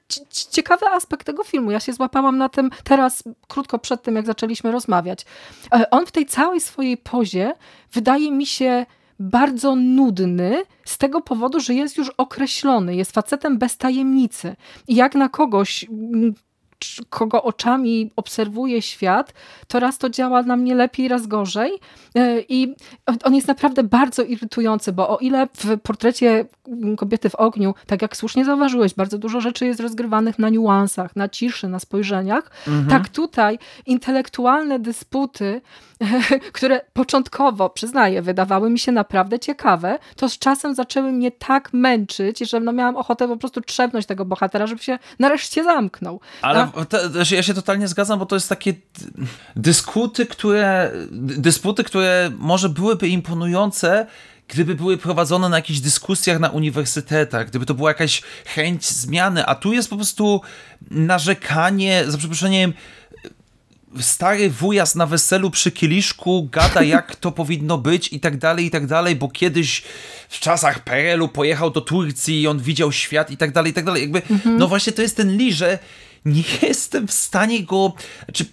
ciekawy aspekt tego filmu, ja się złapałam na tym teraz, krótko przed tym, jak zaczęliśmy rozmawiać. E, on w tej całej swojej pozie wydaje mi się bardzo nudny z tego powodu, że jest już określony, jest facetem bez tajemnicy. I jak na kogoś, kogo oczami obserwuję świat, to raz to działa na mnie lepiej, raz gorzej. E, I on jest naprawdę bardzo irytujący, bo o ile w portrecie kobiety w ogniu, tak jak słusznie zauważyłeś, bardzo dużo rzeczy jest rozgrywanych na niuansach, na ciszy, na spojrzeniach, mhm. tak tutaj intelektualne dysputy, które początkowo, przyznaję, wydawały mi się naprawdę ciekawe, to z czasem zaczęły mnie tak męczyć, że no miałam ochotę po prostu trzepnąć tego bohatera, żeby się nareszcie zamknął. Ale A... ja się totalnie zgadzam, bo to jest takie dyskuty, które, dysputy, które może byłyby imponujące, gdyby były prowadzone na jakichś dyskusjach na uniwersytetach, gdyby to była jakaś chęć zmiany, a tu jest po prostu narzekanie, za przeproszeniem, stary wujas na weselu przy kieliszku gada, jak to powinno być i tak dalej, i tak dalej, bo kiedyś w czasach PRL-u pojechał do Turcji i on widział świat i tak dalej, i tak dalej. Jakby, mhm. No właśnie to jest ten Lee, że nie jestem w stanie go, czy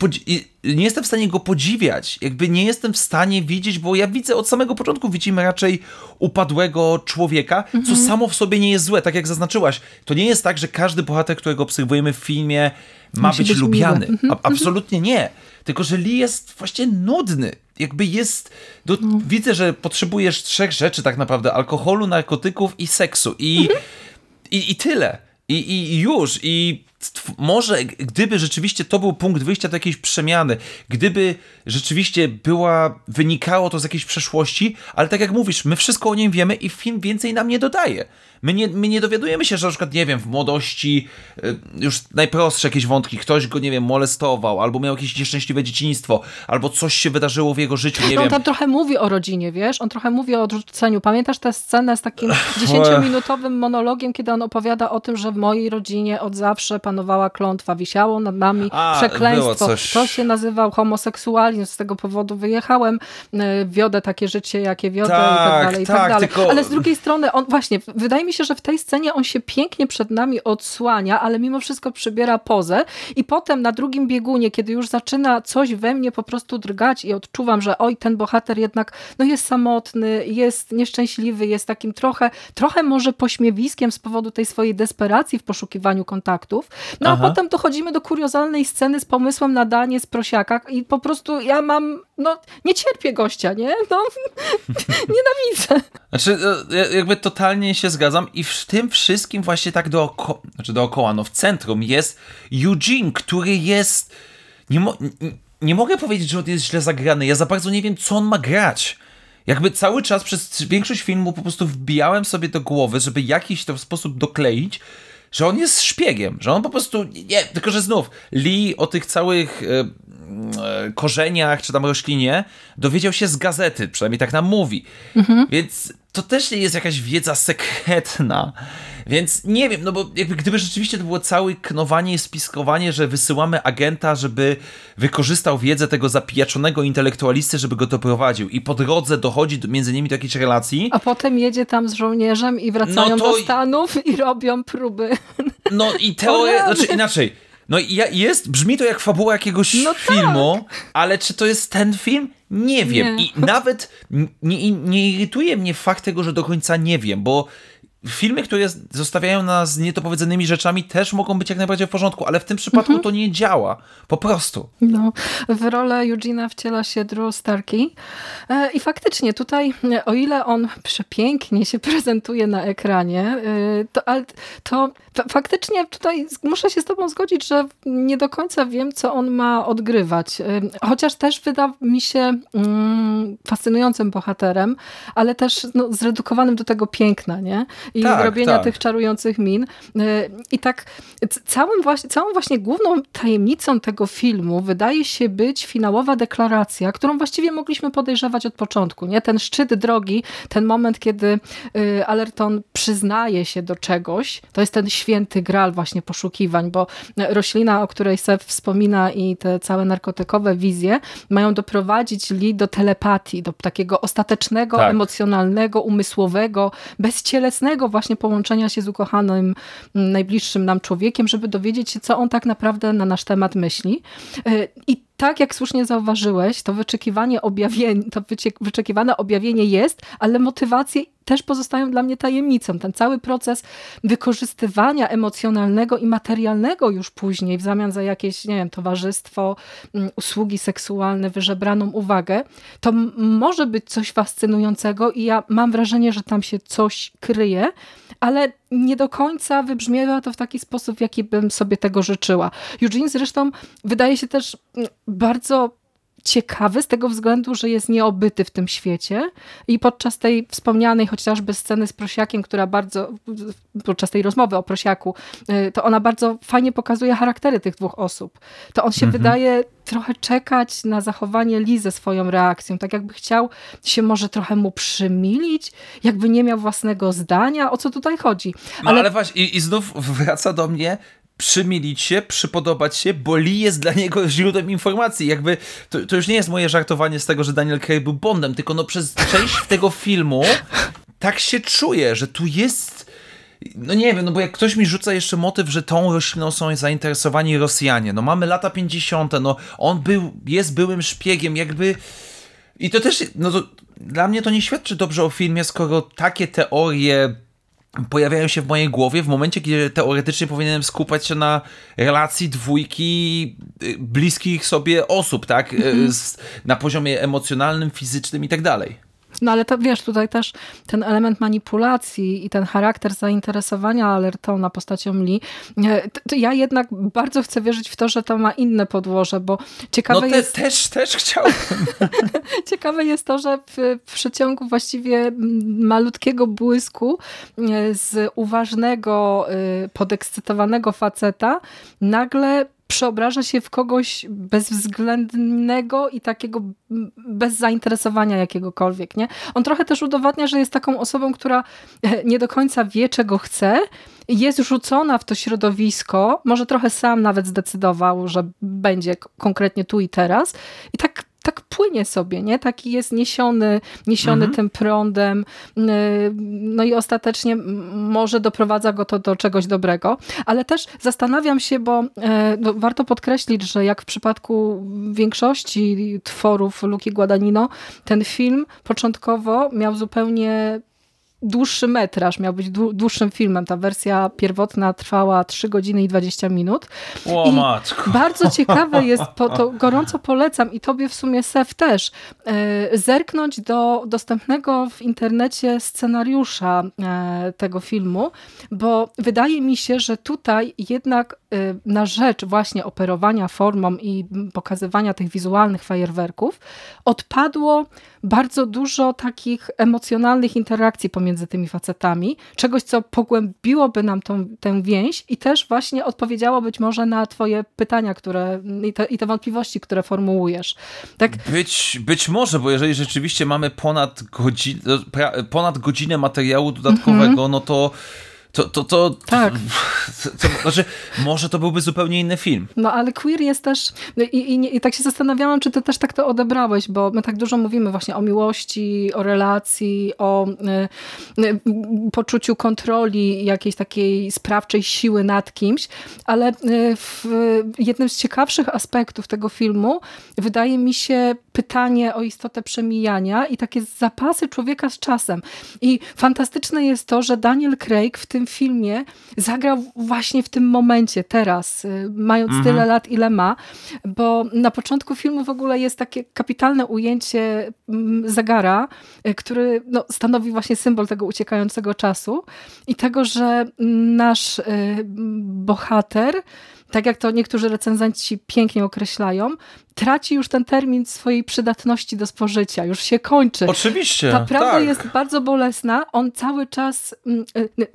nie jestem w stanie go podziwiać, jakby nie jestem w stanie widzieć, bo ja widzę od samego początku widzimy raczej upadłego człowieka, co mhm. samo w sobie nie jest złe, tak jak zaznaczyłaś. To nie jest tak, że każdy bohater, którego obserwujemy w filmie ma być, być lubiany. A, mhm. absolutnie nie. Tylko, że Lee jest właśnie nudny. Jakby jest. Do, no. Widzę, że potrzebujesz trzech rzeczy tak naprawdę: alkoholu, narkotyków i seksu. I, mhm. i, i tyle. I, I już. I może gdyby rzeczywiście to był punkt wyjścia do jakiejś przemiany, gdyby rzeczywiście była, wynikało to z jakiejś przeszłości, ale tak jak mówisz, my wszystko o nim wiemy i film więcej nam nie dodaje. My nie, my nie dowiadujemy się, że na przykład, nie wiem, w młodości y, już najprostsze jakieś wątki, ktoś go, nie wiem, molestował, albo miał jakieś nieszczęśliwe dzieciństwo, albo coś się wydarzyło w jego życiu, nie no, wiem. On tam trochę mówi o rodzinie, wiesz? On trochę mówi o odrzuceniu. Pamiętasz tę scenę z takim dziesięciominutowym monologiem, kiedy on opowiada o tym, że w mojej rodzinie od zawsze panowała klątwa, wisiało nad nami A, przekleństwo. Coś... To się nazywał homoseksualizm, z tego powodu wyjechałem, y, wiodę takie życie, jakie wiodę tak, i tak, tak dalej, i tak, tak dalej. Tylko... Ale z drugiej strony, on właśnie, wydaje mi się, że w tej scenie on się pięknie przed nami odsłania, ale mimo wszystko przybiera pozę i potem na drugim biegunie, kiedy już zaczyna coś we mnie po prostu drgać i odczuwam, że oj, ten bohater jednak no jest samotny, jest nieszczęśliwy, jest takim trochę, trochę może pośmiewiskiem z powodu tej swojej desperacji w poszukiwaniu kontaktów. No Aha. a potem dochodzimy do kuriozalnej sceny z pomysłem na danie z prosiaka i po prostu ja mam, no nie cierpię gościa, nie? No nienawidzę. Znaczy, no, jakby totalnie się zgadzam i w tym wszystkim właśnie tak dookoła, znaczy dookoła, no w centrum jest Eugene, który jest, nie, mo nie mogę powiedzieć, że on jest źle zagrany, ja za bardzo nie wiem, co on ma grać. Jakby cały czas przez większość filmu po prostu wbijałem sobie do głowy, żeby jakiś to sposób dokleić, że on jest szpiegiem, że on po prostu, nie, tylko że znów, Lee o tych całych e, e, korzeniach czy tam roślinie dowiedział się z gazety, przynajmniej tak nam mówi. Mhm. Więc to też nie jest jakaś wiedza sekretna. Więc nie wiem, no bo jakby gdyby rzeczywiście to było całe knowanie i spiskowanie, że wysyłamy agenta, żeby wykorzystał wiedzę tego zapijaczonego intelektualisty, żeby go doprowadził i po drodze dochodzi do, między nimi do jakiejś relacji. A potem jedzie tam z żołnierzem i wracają no to... do Stanów i robią próby. No i teoria, znaczy inaczej. No i jest, brzmi to jak fabuła jakiegoś no filmu, tak. ale czy to jest ten film? Nie wiem. Nie. I nawet nie, nie irytuje mnie fakt tego, że do końca nie wiem, bo filmy, które zostawiają nas z niedopowiedzonymi rzeczami też mogą być jak najbardziej w porządku, ale w tym przypadku mhm. to nie działa. Po prostu. No, w rolę Eugena wciela się Drew Starkey e, i faktycznie tutaj, o ile on przepięknie się prezentuje na ekranie, e, to, to faktycznie tutaj muszę się z tobą zgodzić, że nie do końca wiem, co on ma odgrywać. E, chociaż też wyda mi się mm, fascynującym bohaterem, ale też no, zredukowanym do tego piękna, nie? I tak, robienia tak. tych czarujących min. Y, I tak całym właśnie, całą właśnie główną tajemnicą tego filmu wydaje się być finałowa deklaracja, którą właściwie mogliśmy podejrzewać od początku. Nie? Ten szczyt drogi, ten moment, kiedy y, Alerton przyznaje się do czegoś, to jest ten święty gral właśnie poszukiwań, bo roślina, o której Sef wspomina i te całe narkotykowe wizje mają doprowadzić Lee do telepatii, do takiego ostatecznego, tak. emocjonalnego, umysłowego, bezcielesnego właśnie połączenia się z ukochanym, mm, najbliższym nam człowiekiem, żeby dowiedzieć się, co on tak naprawdę na nasz temat myśli. E, I tak jak słusznie zauważyłeś, to wyczekiwanie objawienie, to wyczekiwane objawienie jest, ale motywacje też pozostają dla mnie tajemnicą. Ten cały proces wykorzystywania emocjonalnego i materialnego już później w zamian za jakieś, nie wiem, towarzystwo, mm, usługi seksualne, wyżebraną uwagę, to może być coś fascynującego i ja mam wrażenie, że tam się coś kryje, ale nie do końca wybrzmiewa to w taki sposób, w jaki bym sobie tego życzyła. Eugene zresztą wydaje się też bardzo ciekawy z tego względu, że jest nieobyty w tym świecie i podczas tej wspomnianej chociażby sceny z prosiakiem, która bardzo, podczas tej rozmowy o prosiaku, y, to ona bardzo fajnie pokazuje charaktery tych dwóch osób. To on się mhm. wydaje trochę czekać na zachowanie Lizy swoją reakcją, tak jakby chciał się może trochę mu przymilić, jakby nie miał własnego zdania, o co tutaj chodzi. Ale, no ale właśnie i, i znów wraca do mnie przymilić się, przypodobać się, bo Lee jest dla niego źródłem informacji. Jakby to, to, już nie jest moje żartowanie z tego, że Daniel Craig był Bondem, tylko no przez część tego filmu tak się czuję, że tu jest no nie wiem, no bo jak ktoś mi rzuca jeszcze motyw, że tą rośliną są zainteresowani Rosjanie, no mamy lata 50., no on był, jest byłym szpiegiem, jakby... I to też, no to dla mnie to nie świadczy dobrze o filmie, skoro takie teorie pojawiają się w mojej głowie w momencie, kiedy teoretycznie powinienem skupać się na relacji dwójki y, bliskich sobie osób, tak? Mm -hmm. Na poziomie emocjonalnym, fizycznym i tak dalej. No ale to wiesz, tutaj też ten element manipulacji i ten charakter zainteresowania Alertona postacią Lee, ja jednak bardzo chcę wierzyć w to, że to ma inne podłoże, bo ciekawe no te, jest... też, też chciałbym. ciekawe jest to, że w, przeciągu właściwie malutkiego błysku z uważnego, y, podekscytowanego faceta nagle przeobraża się w kogoś bezwzględnego i takiego bez zainteresowania jakiegokolwiek. Nie? On trochę też udowadnia, że jest taką osobą, która e, nie do końca wie, czego chce, jest rzucona w to środowisko, może trochę sam nawet zdecydował, że będzie konkretnie tu i teraz i tak tak płynie sobie, nie? Taki jest niesiony, niesiony mhm. tym prądem. Y, no i ostatecznie może doprowadza go to do czegoś dobrego. Ale też zastanawiam się, bo e, no, warto podkreślić, że jak w przypadku większości tworów Luki Guadagnino, ten film początkowo miał zupełnie dłuższy metraż, miał być dłuższym filmem. Ta wersja pierwotna trwała 3 godziny i 20 minut. O, I matko. Bardzo ciekawe jest, po, to gorąco polecam i tobie w sumie Sef też, e, zerknąć do dostępnego w internecie scenariusza e, tego filmu, bo wydaje mi się, że tutaj jednak na rzecz właśnie operowania formą i pokazywania tych wizualnych fajerwerków odpadło bardzo dużo takich emocjonalnych interakcji pomiędzy tymi facetami, czegoś, co pogłębiłoby nam tą, tę więź i też właśnie odpowiedziało być może na twoje pytania, które i te, i te wątpliwości, które formułujesz. Tak? Być, być może, bo jeżeli rzeczywiście mamy ponad, godzin, ponad godzinę materiału dodatkowego, mm -hmm. no to to, to, to, tak. To, to, znaczy, może to byłby zupełnie inny film. No ale queer jest też, no i, i, i, tak się zastanawiałam, czy ty też tak to odebrałeś, bo my tak dużo mówimy właśnie o miłości, o relacji, o y, y, poczuciu kontroli, jakiejś takiej sprawczej siły nad kimś, ale y, w jednym z ciekawszych aspektów tego filmu wydaje mi się pytanie o istotę przemijania i takie zapasy człowieka z czasem. I fantastyczne jest to, że Daniel Craig w tym filmie zagrał właśnie w tym momencie, teraz, y, mając mhm. tyle lat, ile ma, bo na początku filmu w ogóle jest takie kapitalne ujęcie mm, zegara, y, który no, stanowi właśnie symbol tego uciekającego czasu i tego, że nasz y, bohater tak jak to niektórzy recenzenci pięknie określają, traci już ten termin swojej przydatności do spożycia, już się kończy. Oczywiście. Ta prawda tak. jest bardzo bolesna. On cały czas, mm, y,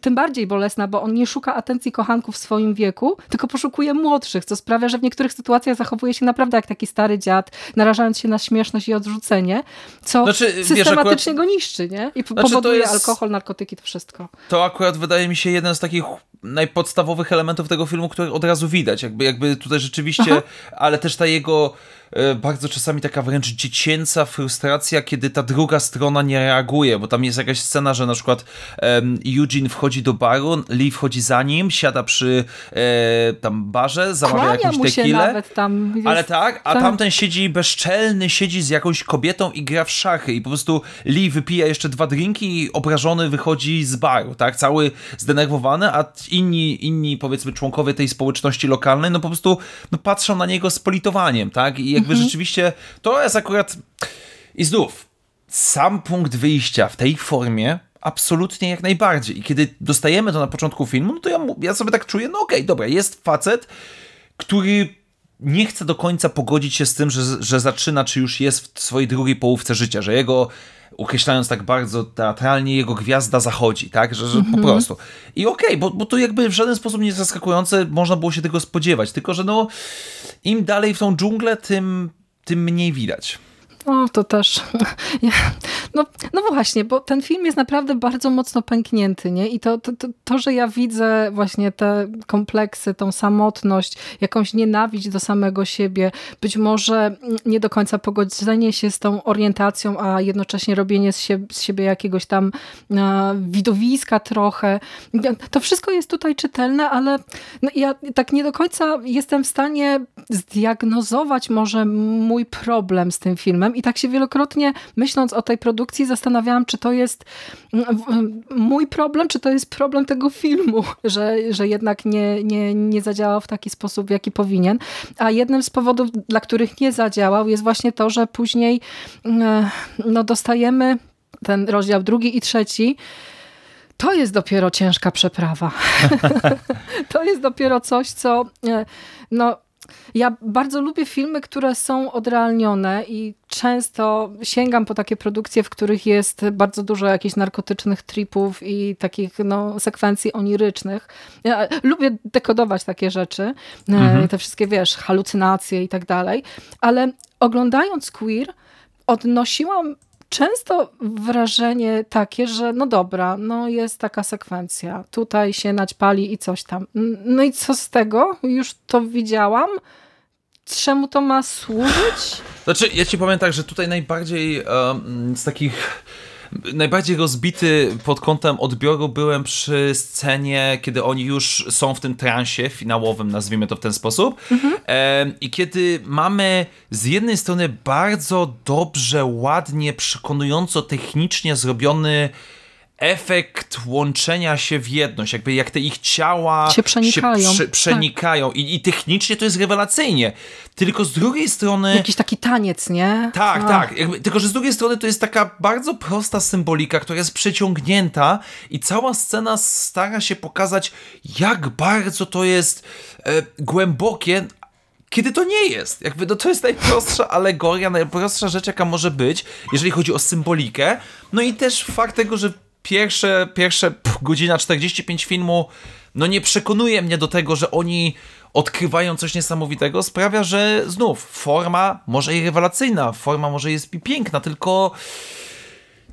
tym bardziej bolesna, bo on nie szuka atencji kochanków w swoim wieku, tylko poszukuje młodszych, co sprawia, że w niektórych sytuacjach zachowuje się naprawdę jak taki stary dziad, narażając się na śmieszność i odrzucenie, co znaczy, systematycznie wiesz, akurat... go niszczy, nie? I znaczy, powoduje jest... alkohol, narkotyki, to wszystko. To akurat wydaje mi się jeden z takich najpodstawowych elementów tego filmu, który od razu widać. Jakby, jakby tutaj rzeczywiście, Aha. ale też ta jego bardzo czasami taka wręcz dziecięca frustracja, kiedy ta druga strona nie reaguje, bo tam jest jakaś scena, że na przykład Eugene wchodzi do baru, Lee wchodzi za nim, siada przy e, tam barze, zamawia Kłania jakąś tequilę, ale tak, a tak. tamten siedzi bezczelny, siedzi z jakąś kobietą i gra w szachy. I po prostu Lee wypija jeszcze dwa drinki i obrażony wychodzi z baru, tak, cały zdenerwowany, a inni, inni powiedzmy członkowie tej społeczności lokalnej, no po prostu no, patrzą na niego z politowaniem, tak, i jakby mhm. rzeczywiście to jest akurat i znów sam punkt wyjścia w tej formie absolutnie jak najbardziej. I kiedy dostajemy to na początku filmu, no to ja, ja sobie tak czuję, no okej, okay, dobra, jest facet, który nie chce do końca pogodzić się z tym, że, że zaczyna, czy już jest w swojej drugiej połówce życia, że jego określając tak bardzo teatralnie, jego gwiazda zachodzi, tak? Że, że mm -hmm. po mhm. prostu. I okej, okay, bo, bo to jakby w żaden sposób nie jest zaskakujące, można było się tego spodziewać, tylko że no im dalej w tą dżunglę, tym, tym mniej widać. O, to też. No, no właśnie, bo ten film jest naprawdę bardzo mocno pęknięty, nie? I to, to, to, to, że ja widzę właśnie te kompleksy, tą samotność, jakąś nienawiść do samego siebie, być może nie do końca pogodzenie się z tą orientacją, a jednocześnie robienie z siebie, z siebie jakiegoś tam e, widowiska trochę. To wszystko jest tutaj czytelne, ale no, ja tak nie do końca jestem w stanie zdiagnozować może mój problem z tym filmem i tak się wielokrotnie myśląc o tej produkcji zastanawiałam, czy to jest mój problem, czy to jest problem tego filmu, że, że jednak nie, nie, nie zadziałał w taki sposób, jaki powinien. A jednym z powodów, dla których nie zadziałał jest właśnie to, że później no, dostajemy ten rozdział drugi i trzeci, to jest dopiero ciężka przeprawa. to jest dopiero coś, co e, no, ja bardzo lubię filmy, które są odrealnione i często sięgam po takie produkcje, w których jest bardzo dużo jakichś narkotycznych tripów i takich no, sekwencji onirycznych. Ja lubię dekodować takie rzeczy, e, mhm. te wszystkie, wiesz, halucynacje i tak dalej, ale oglądając Queer odnosiłam często wrażenie takie, że no dobra, no jest taka sekwencja, tutaj się naćpali i coś tam. No i co z tego? Już to widziałam. Czemu to ma służyć? Znaczy, ja ci powiem tak, że tutaj najbardziej um, z takich najbardziej rozbity pod kątem odbioru byłem przy scenie, kiedy oni już są w tym transie finałowym, nazwijmy to w ten sposób. Mhm. E, I kiedy mamy z jednej strony bardzo dobrze, ładnie, przekonująco technicznie zrobiony efekt łączenia się w jedność, jakby jak te ich ciała się przenikają, się prze, przenikają. Tak. I, I, technicznie to jest rewelacyjnie. Tylko z drugiej strony... Jakiś taki taniec, nie? Tak, tak. Jakby, tylko, że z drugiej strony to jest taka bardzo prosta symbolika, która jest przeciągnięta i cała scena stara się pokazać, jak bardzo to jest e, głębokie, kiedy to nie jest. Jakby no, to jest najprostsza alegoria, najprostsza rzecz, jaka może być, jeżeli chodzi o symbolikę. No i też fakt tego, że pierwsze, pierwsze pff, godzina 45 filmu no nie przekonuje mnie do tego, że oni odkrywają coś niesamowitego, sprawia, że znów forma może i rewelacyjna, forma może jest piękna, tylko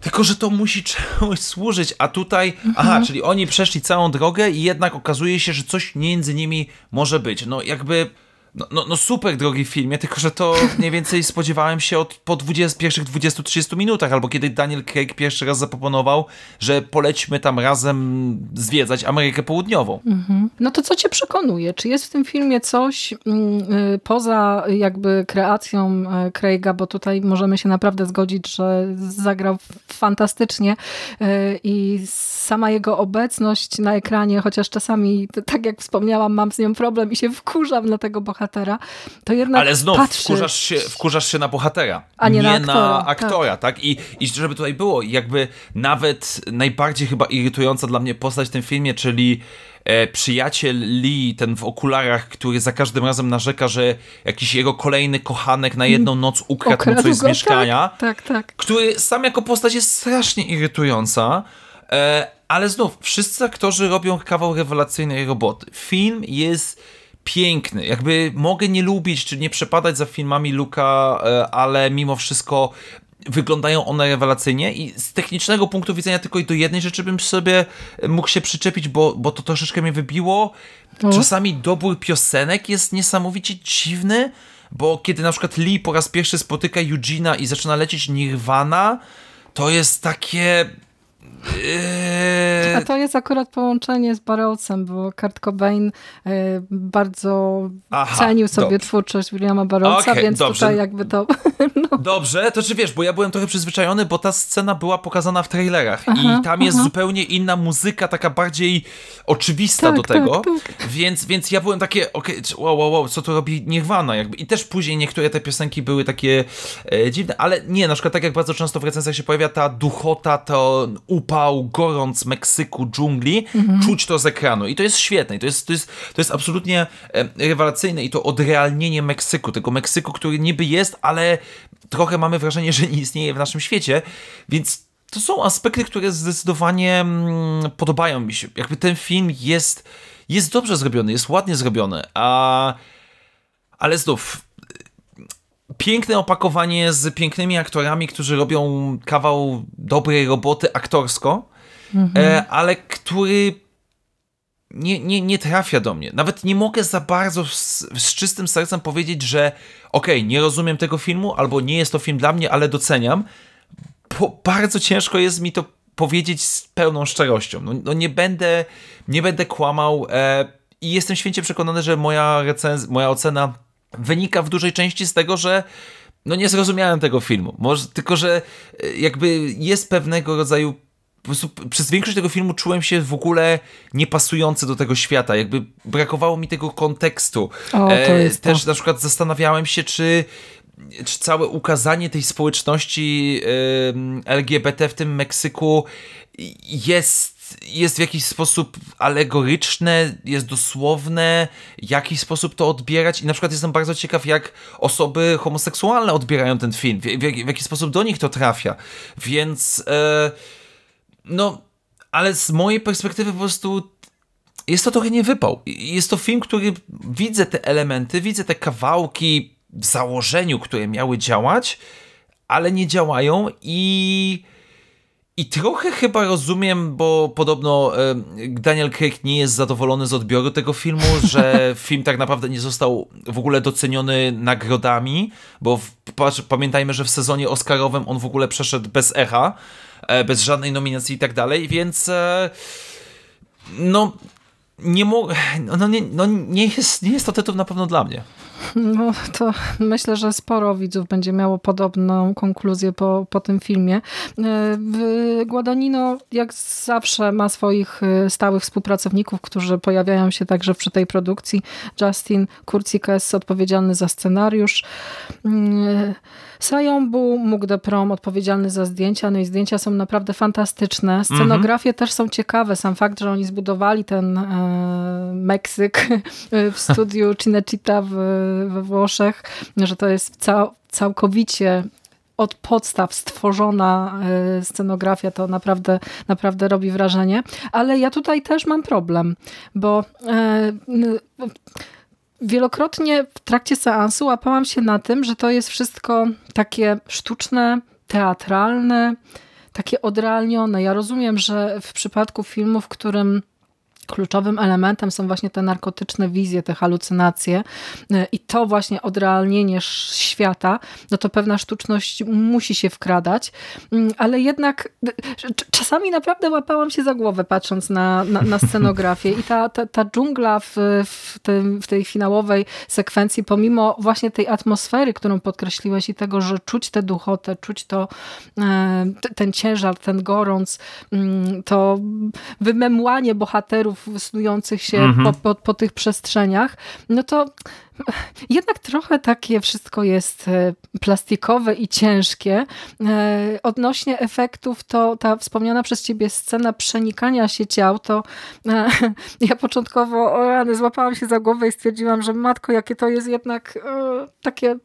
tylko, że to musi czemuś służyć, a tutaj, mhm. aha, czyli oni przeszli całą drogę i jednak okazuje się, że coś między nimi może być. No jakby no, no, no, super drogi filmie, tylko że to mniej więcej spodziewałem się od po 20, pierwszych 20-30 minutach, albo kiedy Daniel Craig pierwszy raz zaproponował, że polećmy tam razem zwiedzać Amerykę Południową. Mhm. No to co cię przekonuje? Czy jest w tym filmie coś mm, y, poza jakby kreacją y, Craiga, bo tutaj możemy się naprawdę zgodzić, że zagrał fantastycznie y, i sama jego obecność na ekranie, chociaż czasami, tak jak wspomniałam, mam z nią problem i się wkurzam na tego bohatera, to jednak Ale znów, patrzy... wkurzasz, się, wkurzasz się na bohatera, a nie, nie na aktora, na aktora tak. tak? I, I żeby tutaj było, jakby nawet najbardziej chyba irytująca dla mnie postać w tym filmie, czyli e, przyjaciel Lee, ten w okularach, który za każdym razem narzeka, że jakiś jego kolejny kochanek na jedną noc ukradł mu coś z mieszkania. Tak, tak, tak. Który sam jako postać jest strasznie irytująca. E, ale znów, wszyscy aktorzy robią kawał rewelacyjnej roboty. Film jest piękny. Jakby mogę nie lubić, czy nie przepadać za filmami Luka, e, ale mimo wszystko wyglądają one rewelacyjnie i z technicznego punktu widzenia tylko i do jednej rzeczy bym sobie mógł się przyczepić, bo, bo to troszeczkę mnie wybiło. Czasami dobór piosenek jest niesamowicie dziwny, bo kiedy na przykład Lee po raz pierwszy spotyka Eugena i zaczyna lecieć Nirvana, to jest takie. A to jest akurat połączenie z Barrowsem, bo Kurt Cobain e, bardzo Aha, cenił sobie dobrze. twórczość Williama Barrowsa, okay, więc dobrze. tutaj jakby to... No. Dobrze, to czy wiesz, bo ja byłem trochę przyzwyczajony, bo ta scena była pokazana w trailerach aha, i tam jest aha. zupełnie inna muzyka, taka bardziej oczywista tak, do tego, tak, tak. Więc, więc ja byłem takie, okej, okay, wow, wow, wow, co to robi Nirvana jakby. I też później niektóre te piosenki były takie e, dziwne, ale nie, na przykład tak jak bardzo często w recenzjach się pojawia ta duchota, to upał, gorąc Meksyku, dżungli, mhm. czuć to z ekranu. I to jest świetne. I to jest, to jest, to jest absolutnie rewelacyjne i to odrealnienie Meksyku, tego Meksyku, który niby jest, ale trochę mamy wrażenie, że nie istnieje w naszym świecie, więc to są aspekty, które zdecydowanie mm, podobają mi się. Jakby ten film jest, jest dobrze zrobiony, jest ładnie zrobiony, a ale znów piękne opakowanie z pięknymi aktorami, którzy robią kawał dobrej roboty aktorsko, mhm. e, ale który nie, nie, nie trafia do mnie. Nawet nie mogę za bardzo z, z czystym sercem powiedzieć, że okej, okay, nie rozumiem tego filmu, albo nie jest to film dla mnie, ale doceniam. Bo bardzo ciężko jest mi to powiedzieć z pełną szczerością. No, no nie, będę, nie będę kłamał e, i jestem święcie przekonany, że moja, recenz- moja ocena wynika w dużej części z tego, że no nie zrozumiałem tego filmu. Może, tylko, że e, jakby jest pewnego rodzaju przez większość tego filmu czułem się w ogóle niepasujący do tego świata. Jakby brakowało mi tego kontekstu. O, e, też na przykład zastanawiałem się, czy czy całe ukazanie tej społeczności LGBT w tym Meksyku jest jest w jakiś sposób alegoryczne, jest dosłowne, w jakiś sposób to odbierać i na przykład jestem bardzo ciekaw, jak osoby homoseksualne odbierają ten film, w, w, w jaki sposób do nich to trafia, więc e, no, ale z mojej perspektywy po prostu jest to trochę nie wypał. Jest to film, który widzę te elementy, widzę te kawałki w założeniu, które miały działać, ale nie działają i i trochę chyba rozumiem, bo podobno Daniel Craig nie jest zadowolony z odbioru tego filmu, że film tak naprawdę nie został w ogóle doceniony nagrodami, bo w, pamiętajmy, że w sezonie Oscarowym on w ogóle przeszedł bez echa, e, bez żadnej nominacji i tak dalej, więc e, no nie, mo- no, nie, no nie, jest, nie jest to tytuł na pewno dla mnie. No to myślę, że sporo widzów będzie miało podobną konkluzję po, po tym filmie. E, Guadagnino jak zawsze ma swoich e, stałych współpracowników, którzy pojawiają się także przy tej produkcji. Justin Kurcikes odpowiedzialny za scenariusz. Mm, Sayombu, Mugde Prom odpowiedzialny za zdjęcia, no i zdjęcia są naprawdę fantastyczne. Scenografie też są ciekawe. Sam fakt, że oni zbudowali ten e, Meksyk w studiu Cinecittà w, we Włoszech, że to jest cał, całkowicie od podstaw stworzona e, scenografia, to naprawdę, naprawdę robi wrażenie. Ale ja tutaj też mam problem, bo e, Wielokrotnie w trakcie seansu łapałam się na tym, że to jest wszystko takie sztuczne, teatralne, takie odrealnione. Ja rozumiem, że w przypadku filmu, w którym kluczowym elementem są właśnie te narkotyczne wizje, te halucynacje y, i to właśnie odrealnienie świata, no to pewna sztuczność musi się wkradać, mm, ale jednak czasami naprawdę łapałam się za głowę patrząc na, na, na scenografię. I ta, ta, ta dżungla w, w, tym, w tej finałowej sekwencji, pomimo właśnie tej atmosfery, którą podkreśliłeś i tego, że czuć tę duchotę, czuć to, e, ten ciężar, ten gorąc, mm, to wymemłanie bohaterów snujących się mm -hmm. po, po, po tych przestrzeniach, no to jednak trochę takie wszystko jest e, plastikowe i ciężkie. E, odnośnie efektów, to ta wspomniana przez ciebie scena przenikania się ciał, to e, ja początkowo o rany złapałam się za głowę i stwierdziłam, że matko, jakie to jest jednak takie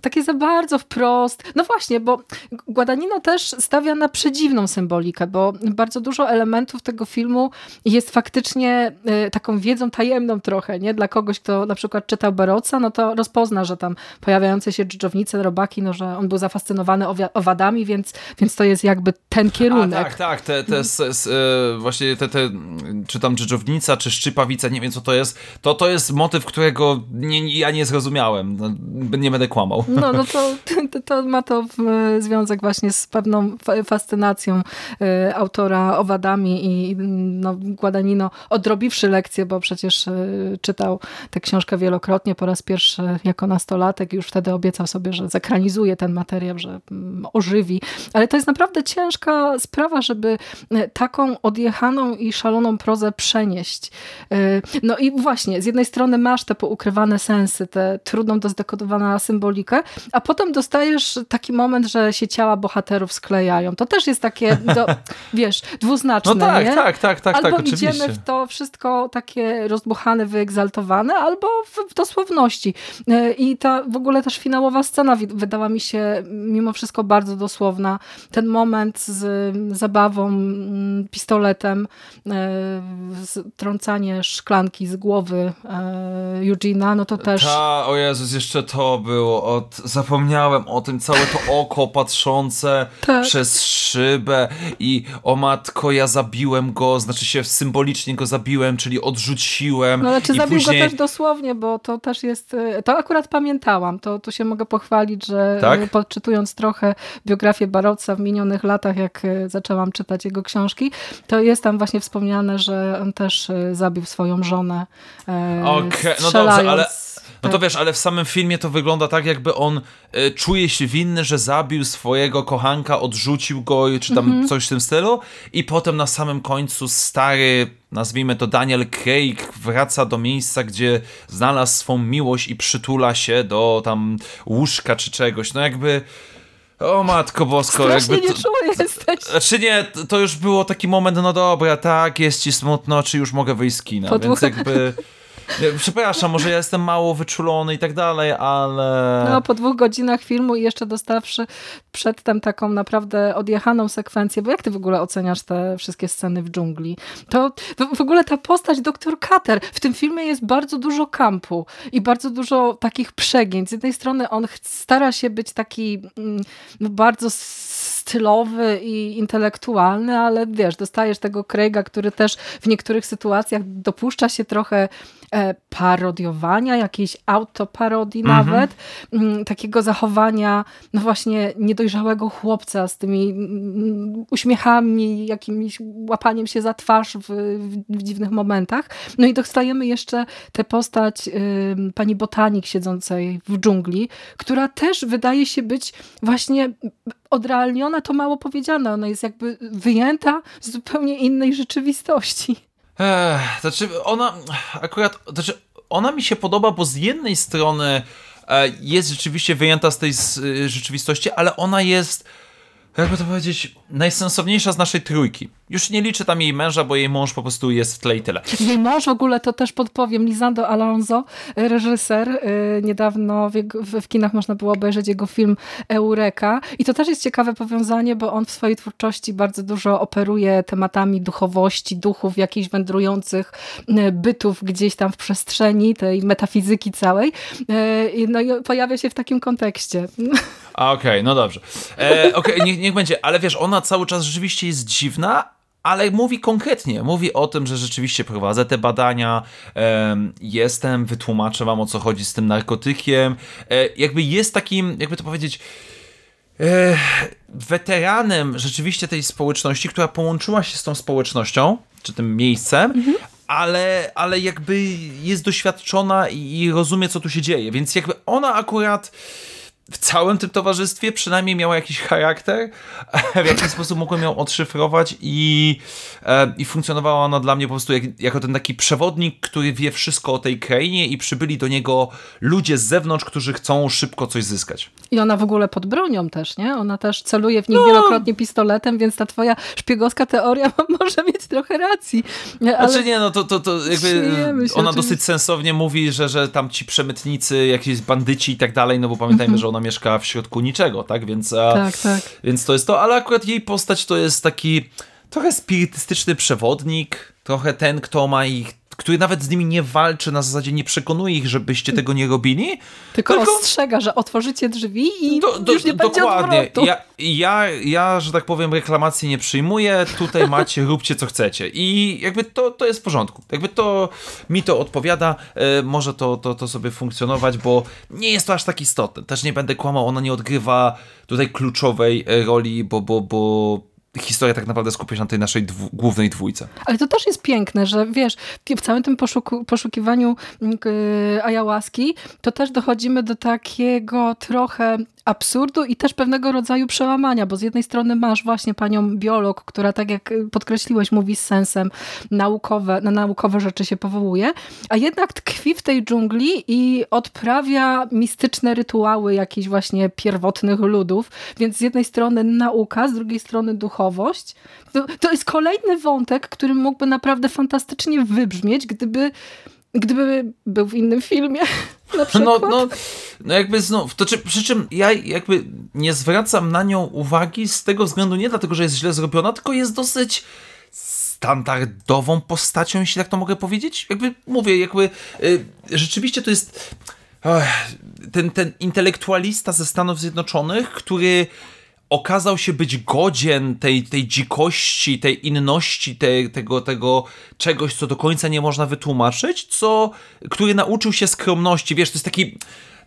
takie za bardzo wprost. No właśnie, bo Guadagnino też stawia na przedziwną symbolikę, bo bardzo dużo elementów tego filmu jest faktycznie taką wiedzą tajemną trochę, nie? Dla kogoś, kto na przykład przykład czytał Baroca, no to rozpozna, że tam pojawiające się dżdżownice, robaki, no że on był zafascynowany owadami, więc, więc to jest jakby ten kierunek. A, tak, tak, te, te s, s, e, właśnie te, te, czy tam dżdżownica, czy szczypawica, nie wiem co to jest, to to jest motyw, którego nie, ja nie zrozumiałem, no, nie będę kłamał. No, no to, to, to ma to związek właśnie z pewną fascynacją e, autora owadami i no, Guadagnino odrobiwszy lekcję, bo przecież e, czytał tę książkę wielokrotnie, po raz pierwszy jako nastolatek już wtedy obiecał sobie, że zekranizuje ten materiał, że mm, ożywi. Ale to jest naprawdę ciężka sprawa, żeby e, taką odjechaną i szaloną prozę przenieść. E, no i właśnie, z jednej strony masz te poukrywane sensy, tę trudną do zdekodowania symbolikę, a potem dostajesz taki moment, że się ciała bohaterów sklejają. To też jest takie, do, wiesz, dwuznaczne. No tak, nie? tak, tak, tak, albo tak, idziemy w to wszystko takie rozbuchane, wyegzaltowane, albo w, dosłowności. E, I ta w ogóle też finałowa scena wydała mi się mimo wszystko bardzo dosłowna. Ten moment z zabawą mm, pistoletem, trącanie szklanki z głowy Eugena, no to też... Ta, o Jezus, jeszcze to było, od, zapomniałem o tym, całe to oko patrzące tak. przez szybę i o matko, ja zabiłem go, znaczy się symbolicznie go zabiłem, czyli odrzuciłem. No ale czy zabił później... go też dosłownie, bo to też jest, y, to akurat pamiętałam, to, to się mogę pochwalić, że tak? podczytując trochę biografię Baroca w minionych latach, jak y, zaczęłam czytać jego książki, to jest tam właśnie wspomniane, że on też zabił swoją żonę e, okay. no dobrze, ale no to tak. wiesz, ale w samym filmie to wygląda tak, jakby on y, czuje się winny, że zabił swojego kochanka, odrzucił go, czy tam mhm. coś w tym stylu. I potem na samym końcu stary, nazwijmy to Daniel Craig, wraca do miejsca, gdzie znalazł swą miłość i przytula się do tam łóżka czy czegoś. No jakby. O matko bosko, Strasznie jakby. To, nie jesteś. Znaczy nie, to już było taki moment, no dobra, tak, jest ci smutno, czy już mogę wyjść z kina, więc jakby. Przepraszam, może ja jestem mało wyczulony i tak dalej, ale... No, po dwóch godzinach filmu i jeszcze dostawszy przedtem taką naprawdę odjechaną sekwencję, bo jak ty w ogóle oceniasz te wszystkie sceny w dżungli? To w ogóle ta postać Dr. Cutter, w tym filmie jest bardzo dużo kampu i bardzo dużo takich przegięć. Z jednej strony on stara się być taki mm, no, bardzo stylowy i intelektualny, ale wiesz, dostajesz tego Craiga, który też w niektórych sytuacjach dopuszcza się trochę parodiowania, jakiejś autoparodii mhm. nawet, mm, takiego zachowania, no właśnie niedojrzałego chłopca z tymi mm, uśmiechami, jakimś łapaniem się za twarz w, w dziwnych momentach. No i dostajemy jeszcze tę postać y, pani botanik siedzącej w dżungli, która też wydaje się być właśnie odrealniona, to mało powiedziane. Ona jest jakby wyjęta z zupełnie innej rzeczywistości. Znaczy ona akurat, znaczy ona mi się podoba, bo z jednej strony e, jest rzeczywiście wyjęta z tej rzeczywistości, ale ona jest jakby to powiedzieć, najsensowniejsza z naszej trójki. Już nie liczę tam jej męża, bo jej mąż po prostu jest w tle i tyle. Jej mąż w ogóle to też podpowiem, Lisando Alonso, reżyser. Y, niedawno w, w, kinach można było obejrzeć jego film Eureka. I to też jest ciekawe powiązanie, bo on w swojej twórczości bardzo dużo operuje tematami duchowości, duchów, jakichś wędrujących y, bytów gdzieś tam w przestrzeni, tej metafizyki całej. Y, no i pojawia się w takim kontekście. Okej, okay, no dobrze. E, Okej, okay, niech, niech będzie, ale wiesz, ona cały czas rzeczywiście jest dziwna, ale mówi konkretnie, mówi o tym, że rzeczywiście prowadzę te badania, jestem, wytłumaczę wam o co chodzi z tym narkotykiem. E, jakby jest takim, jakby to powiedzieć, e, weteranem rzeczywiście tej społeczności, która połączyła się z tą społecznością, czy tym miejscem, mhm. ale, ale jakby jest doświadczona i, i rozumie, co tu się dzieje. Więc jakby ona akurat w całym tym towarzystwie przynajmniej miała jakiś charakter, w jakiś sposób mogłem ją odszyfrować i, e, i funkcjonowała ona dla mnie po prostu jak, jako ten taki przewodnik, który wie wszystko o tej krainie i przybyli do niego ludzie z zewnątrz, którzy chcą szybko coś zyskać. I ona w ogóle pod bronią też, nie? Ona też celuje w nich no. wielokrotnie pistoletem, więc ta twoja szpiegowska teoria może mieć trochę racji. Ale... Znaczy nie, no to, to, to jakby ona dosyć sensownie mówi, że, że tam ci przemytnicy, jakieś bandyci i tak dalej, no bo pamiętajmy, że ona mieszka w środku niczego, tak? Więc, tak, tak. więc to jest to, ale akurat jej postać to jest taki trochę spirytystyczny przewodnik, trochę ten, kto ma ich który nawet z nimi nie walczy, na zasadzie nie przekonuje ich, żebyście tego nie robili. Tylko, tylko... ostrzega, że otworzycie drzwi i do, do, już nie będzie Dokładnie. Ja, ja, ja, że tak powiem, reklamacji nie przyjmuję. Tutaj macie, róbcie co chcecie. I jakby to, to jest w porządku. Jakby to mi to odpowiada. E, może to, to, to sobie funkcjonować, bo nie jest to aż tak istotne. Też nie będę kłamał, ona nie odgrywa tutaj kluczowej roli, bo, bo, bo historia tak naprawdę skupia się na tej naszej dwu, głównej dwójce. Ale to też jest piękne, że wiesz, w całym tym poszuku, poszukiwaniu yy, ayahuaski, to też dochodzimy do takiego trochę absurdu i też pewnego rodzaju przełamania, bo z jednej strony masz właśnie panią biolog, która tak jak podkreśliłeś, mówi z sensem, naukowe, na naukowe rzeczy się powołuje, a jednak tkwi w tej dżungli i odprawia mistyczne rytuały jakichś właśnie pierwotnych ludów, więc z jednej strony nauka, z drugiej strony duchowość. To, to jest kolejny wątek, który mógłby naprawdę fantastycznie wybrzmieć, gdyby Gdyby był w innym filmie, na przykład. No, no, no jakby znów, to czy, przy czym ja jakby nie zwracam na nią uwagi z tego względu nie dlatego, że jest źle zrobiona, tylko jest dosyć standardową postacią, jeśli tak to mogę powiedzieć. Jakby mówię, jakby y, rzeczywiście to jest ten, ten intelektualista ze Stanów Zjednoczonych, który okazał się być godzien tej, tej dzikości, tej inności, tej, tego, tego czegoś, co do końca nie można wytłumaczyć, co, który nauczył się skromności. Wiesz, to jest taki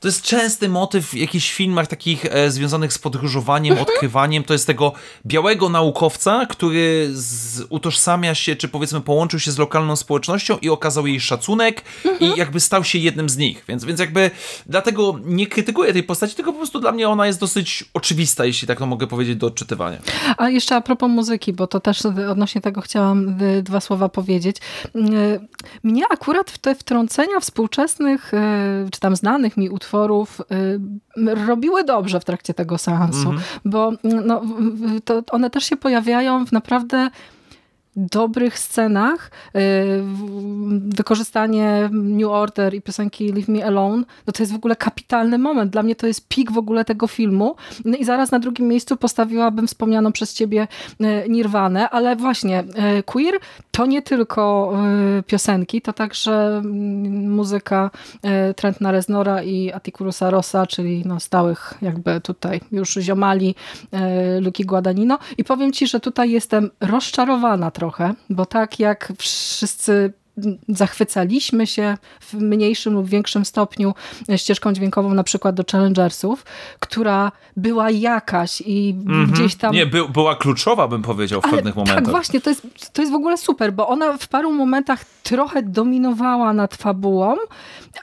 to jest częsty motyw w jakichś filmach takich e, związanych z podróżowaniem, mhm. odkrywaniem. To jest tego białego naukowca, który z, utożsamia się, czy powiedzmy połączył się z lokalną społecznością i okazał jej szacunek mhm. i jakby stał się jednym z nich. Więc, więc jakby dlatego nie krytykuję tej postaci, tylko po prostu dla mnie ona jest dosyć oczywista, jeśli tak to mogę powiedzieć, do odczytywania. A jeszcze a propos muzyki, bo to też odnośnie tego chciałam dwa słowa powiedzieć. Y, mnie akurat w te wtrącenia współczesnych, y, czy tam znanych mi utworów, utworów y, robiły dobrze w trakcie tego seansu, mm -hmm. bo no, to one też się pojawiają w naprawdę dobrych scenach, y, wykorzystanie New Order i piosenki Leave Me Alone, no to jest w ogóle kapitalny moment. Dla mnie to jest pik w ogóle tego filmu. No i zaraz na drugim miejscu postawiłabym wspomnianą przez ciebie y, Nirwanę, ale właśnie y, Queer to nie tylko piosenki, to także mm, muzyka Trentna Reznora i Atikurusa Rossa, czyli no stałych jakby tutaj już ziomali Luki Guadagnino i powiem ci, że tutaj jestem rozczarowana trochę trochę, bo tak jak wszyscy zachwycaliśmy się w mniejszym lub większym stopniu ścieżką dźwiękową na przykład do Challengersów, która była jakaś i mm -hmm. gdzieś tam... Nie, by, była kluczowa bym powiedział w Ale pewnych tak, momentach. Tak, właśnie, to jest, to jest w ogóle super, bo ona w paru momentach trochę dominowała nad fabułą,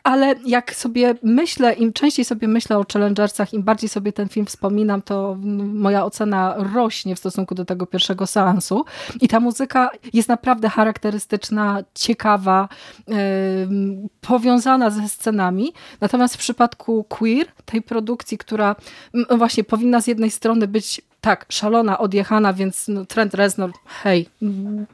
ale jak sobie myślę, im częściej sobie myślę o Challengersach, im bardziej sobie ten film wspominam, to moja ocena rośnie w stosunku do tego pierwszego seansu i ta muzyka jest naprawdę charakterystyczna, ciekawa, yy, powiązana ze scenami, natomiast w przypadku Queer, tej produkcji, która właśnie powinna z jednej strony być tak, szalona, odjechana, więc no, Trent Reznor, hej,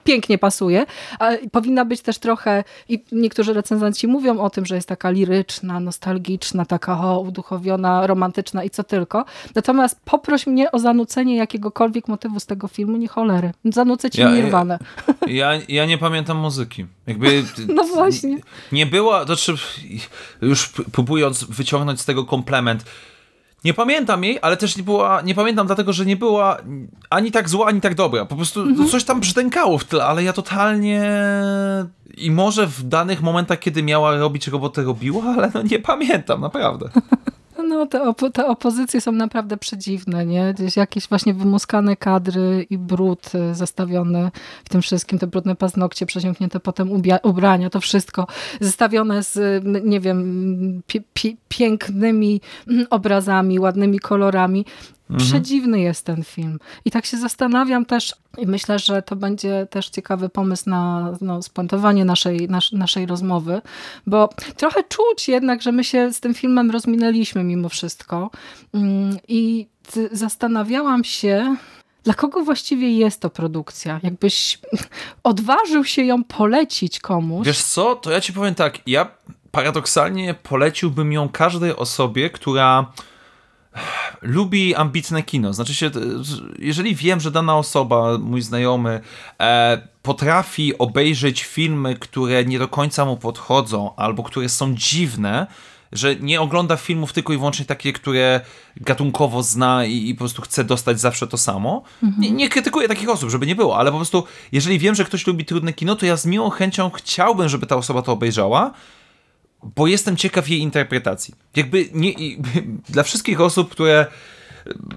pięknie pasuje. Ale powinna być też trochę, i niektórzy recenzenci mówią o tym, że jest taka liryczna, nostalgiczna, taka o, uduchowiona, romantyczna i co tylko. Natomiast poproś mnie o zanucenie jakiegokolwiek motywu z tego filmu, nie cholery. Zanucę ci ja, Nirwanę. Ja, ja, ja nie pamiętam muzyki. Jakby... No właśnie. Nie, nie była, to znaczy, już próbując wyciągnąć z tego komplement, nie pamiętam jej, ale też nie była, nie pamiętam dlatego, że nie była ani tak zła, ani tak dobra. Po prostu mhm. coś tam brzdękało w tle, ale ja totalnie i może w danych momentach, kiedy miała robić robotę, robiła, ale no nie pamiętam, naprawdę. No, te, op te opozycje są naprawdę przedziwne, nie? Gdzieś jakieś właśnie wymuskane kadry i brud y, zestawione w tym wszystkim, te brudne paznokcie, przesiąknięte potem ubrania, to wszystko zestawione z, nie wiem, pięknymi obrazami, ładnymi kolorami. Mhm. Przedziwny jest ten film. I tak się zastanawiam też, i myślę, że to będzie też ciekawy pomysł na no, spuentowanie naszej, nas, naszej rozmowy, bo trochę czuć jednak, że my się z tym filmem rozminęliśmy mimo wszystko. Mm, I zastanawiałam się, dla kogo właściwie jest to produkcja? Jakbyś odważył się ją polecić komuś. Wiesz co, to ja ci powiem tak, ja paradoksalnie poleciłbym ją każdej osobie, która lubi ambitne kino. Znaczy się, jeżeli wiem, że dana osoba, mój znajomy, e, potrafi obejrzeć filmy, które nie do końca mu podchodzą, albo które są dziwne, że nie ogląda filmów tylko i wyłącznie takie, które gatunkowo zna i, i po prostu chce dostać zawsze to samo. Mhm. Nie, nie krytykuję takich osób, żeby nie było, ale po prostu jeżeli wiem, że ktoś lubi trudne kino, to ja z miłą chęcią chciałbym, żeby ta osoba to obejrzała, bo jestem ciekaw jej interpretacji. Jakby nie, dla wszystkich osób, które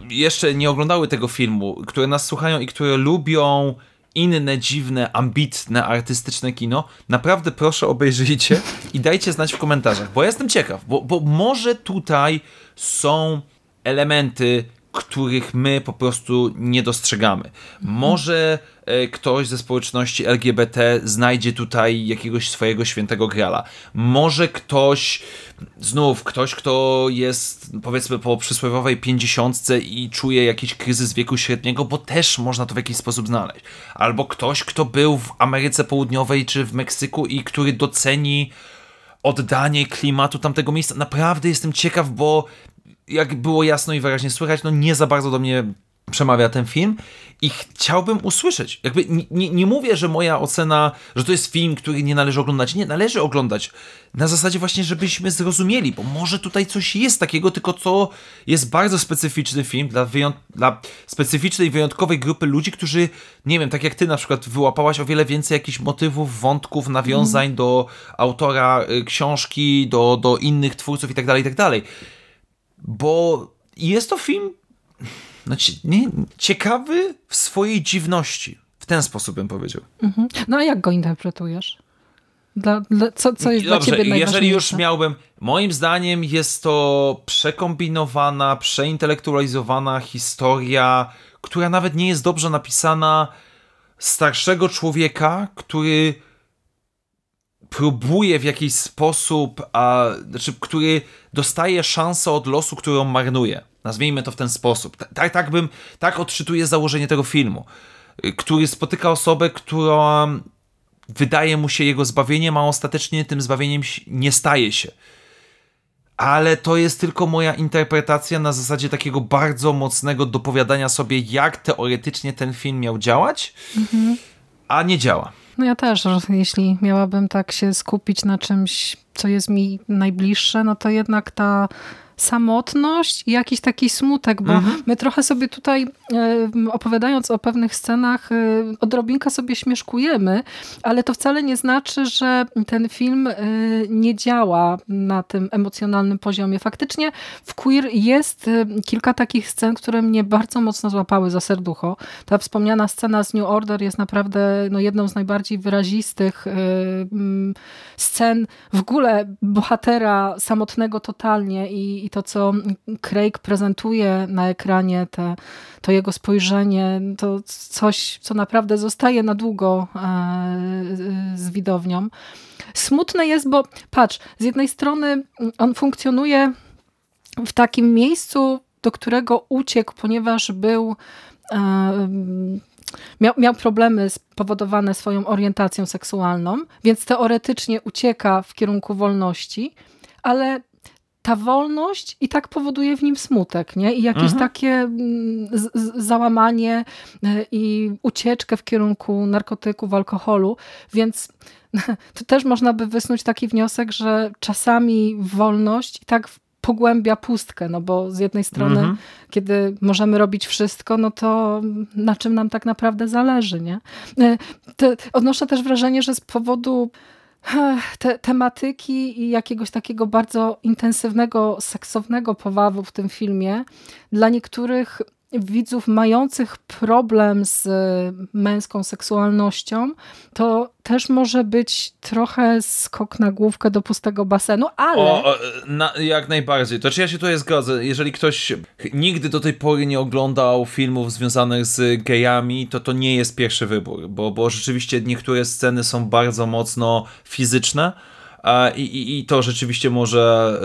jeszcze nie oglądały tego filmu, które nas słuchają i które lubią inne, dziwne, ambitne, artystyczne kino, naprawdę proszę obejrzyjcie i dajcie znać w komentarzach, bo jestem ciekaw, bo, bo może tutaj są elementy, których my po prostu nie dostrzegamy. Może e, ktoś ze społeczności LGBT znajdzie tutaj jakiegoś swojego świętego grala. Może ktoś, znów ktoś, kto jest powiedzmy po przysłowiowej pięćdziesiątce i czuje jakiś kryzys wieku średniego, bo też można to w jakiś sposób znaleźć. Albo ktoś, kto był w Ameryce Południowej czy w Meksyku i który doceni oddanie klimatu tamtego miejsca. Naprawdę jestem ciekaw, bo jak było jasno i wyraźnie słychać, no nie za bardzo do mnie przemawia ten film i chciałbym usłyszeć. Jakby nie, nie, mówię, że moja ocena, że to jest film, który nie należy oglądać. Nie, należy oglądać. Na zasadzie właśnie, żebyśmy zrozumieli, bo może tutaj coś jest takiego, tylko to jest bardzo specyficzny film dla, dla specyficznej, wyjątkowej grupy ludzi, którzy, nie wiem, tak jak ty na przykład wyłapałaś o wiele więcej jakichś motywów, wątków, nawiązań mm. do autora y, książki, do, do innych twórców itd., tak itd., tak bo jest to film no, nie, ciekawy w swojej dziwności. W ten sposób bym powiedział. Mhm. No a jak go interpretujesz? Dla, dla, co, co jest Dobrze, dla ciebie jeżeli już miałbym, moim zdaniem jest to przekombinowana, przeintelektualizowana historia, która nawet nie jest dobrze napisana starszego człowieka, który próbuje w jakiś sposób, a, znaczy, który dostaje szansę od losu, którą marnuje. Nazwijmy to w ten sposób. Tak, tak bym, tak odczytuję założenie tego filmu, który spotyka osobę, która wydaje mu się jego zbawieniem, a ostatecznie tym zbawieniem nie staje się. Ale to jest tylko moja interpretacja na zasadzie takiego bardzo mocnego dopowiadania sobie, jak teoretycznie ten film miał działać, mhm. a nie działa. No ja też, jeśli miałabym tak się skupić na czymś, co jest mi najbliższe, no to jednak ta samotność i jakiś taki smutek, bo mhm. my trochę sobie tutaj opowiadając o pewnych scenach e, odrobinkę sobie śmieszkujemy, ale to wcale nie znaczy, że ten film e, nie działa na tym emocjonalnym poziomie. Faktycznie w Queer jest e, kilka takich scen, które mnie bardzo mocno złapały za serducho. Ta wspomniana scena z New Order jest naprawdę no, jedną z najbardziej wyrazistych scen w ogóle bohatera samotnego totalnie i, to, co Craig prezentuje na ekranie, te, to jego spojrzenie, to coś, co naprawdę zostaje na długo e, z widownią. Smutne jest, bo patrz, z jednej strony on funkcjonuje w takim miejscu, do którego uciekł, ponieważ był e, Miał, miał, problemy spowodowane swoją orientacją seksualną, więc teoretycznie ucieka w kierunku wolności, ale ta wolność i tak powoduje w nim smutek, nie? I jakieś mhm. takie mm, załamanie e, i ucieczkę w kierunku narkotyków, alkoholu, więc to też można by wysnuć taki wniosek, że czasami wolność i tak pogłębia pustkę, no bo z jednej strony, mhm. kiedy możemy robić wszystko, no to na czym nam tak naprawdę zależy, nie? E, te, odnoszę też wrażenie, że z powodu te, tematyki i jakiegoś takiego bardzo intensywnego, seksownego powabu w tym filmie dla niektórych widzów mających problem z męską seksualnością, to też może być trochę skok na główkę do pustego basenu, ale... O, o na, jak najbardziej. To czy ja się tutaj zgodzę. Jeżeli ktoś nigdy do tej pory nie oglądał filmów związanych z gejami, to to nie jest pierwszy wybór, bo, bo rzeczywiście niektóre sceny są bardzo mocno fizyczne, i, i, i, to rzeczywiście może,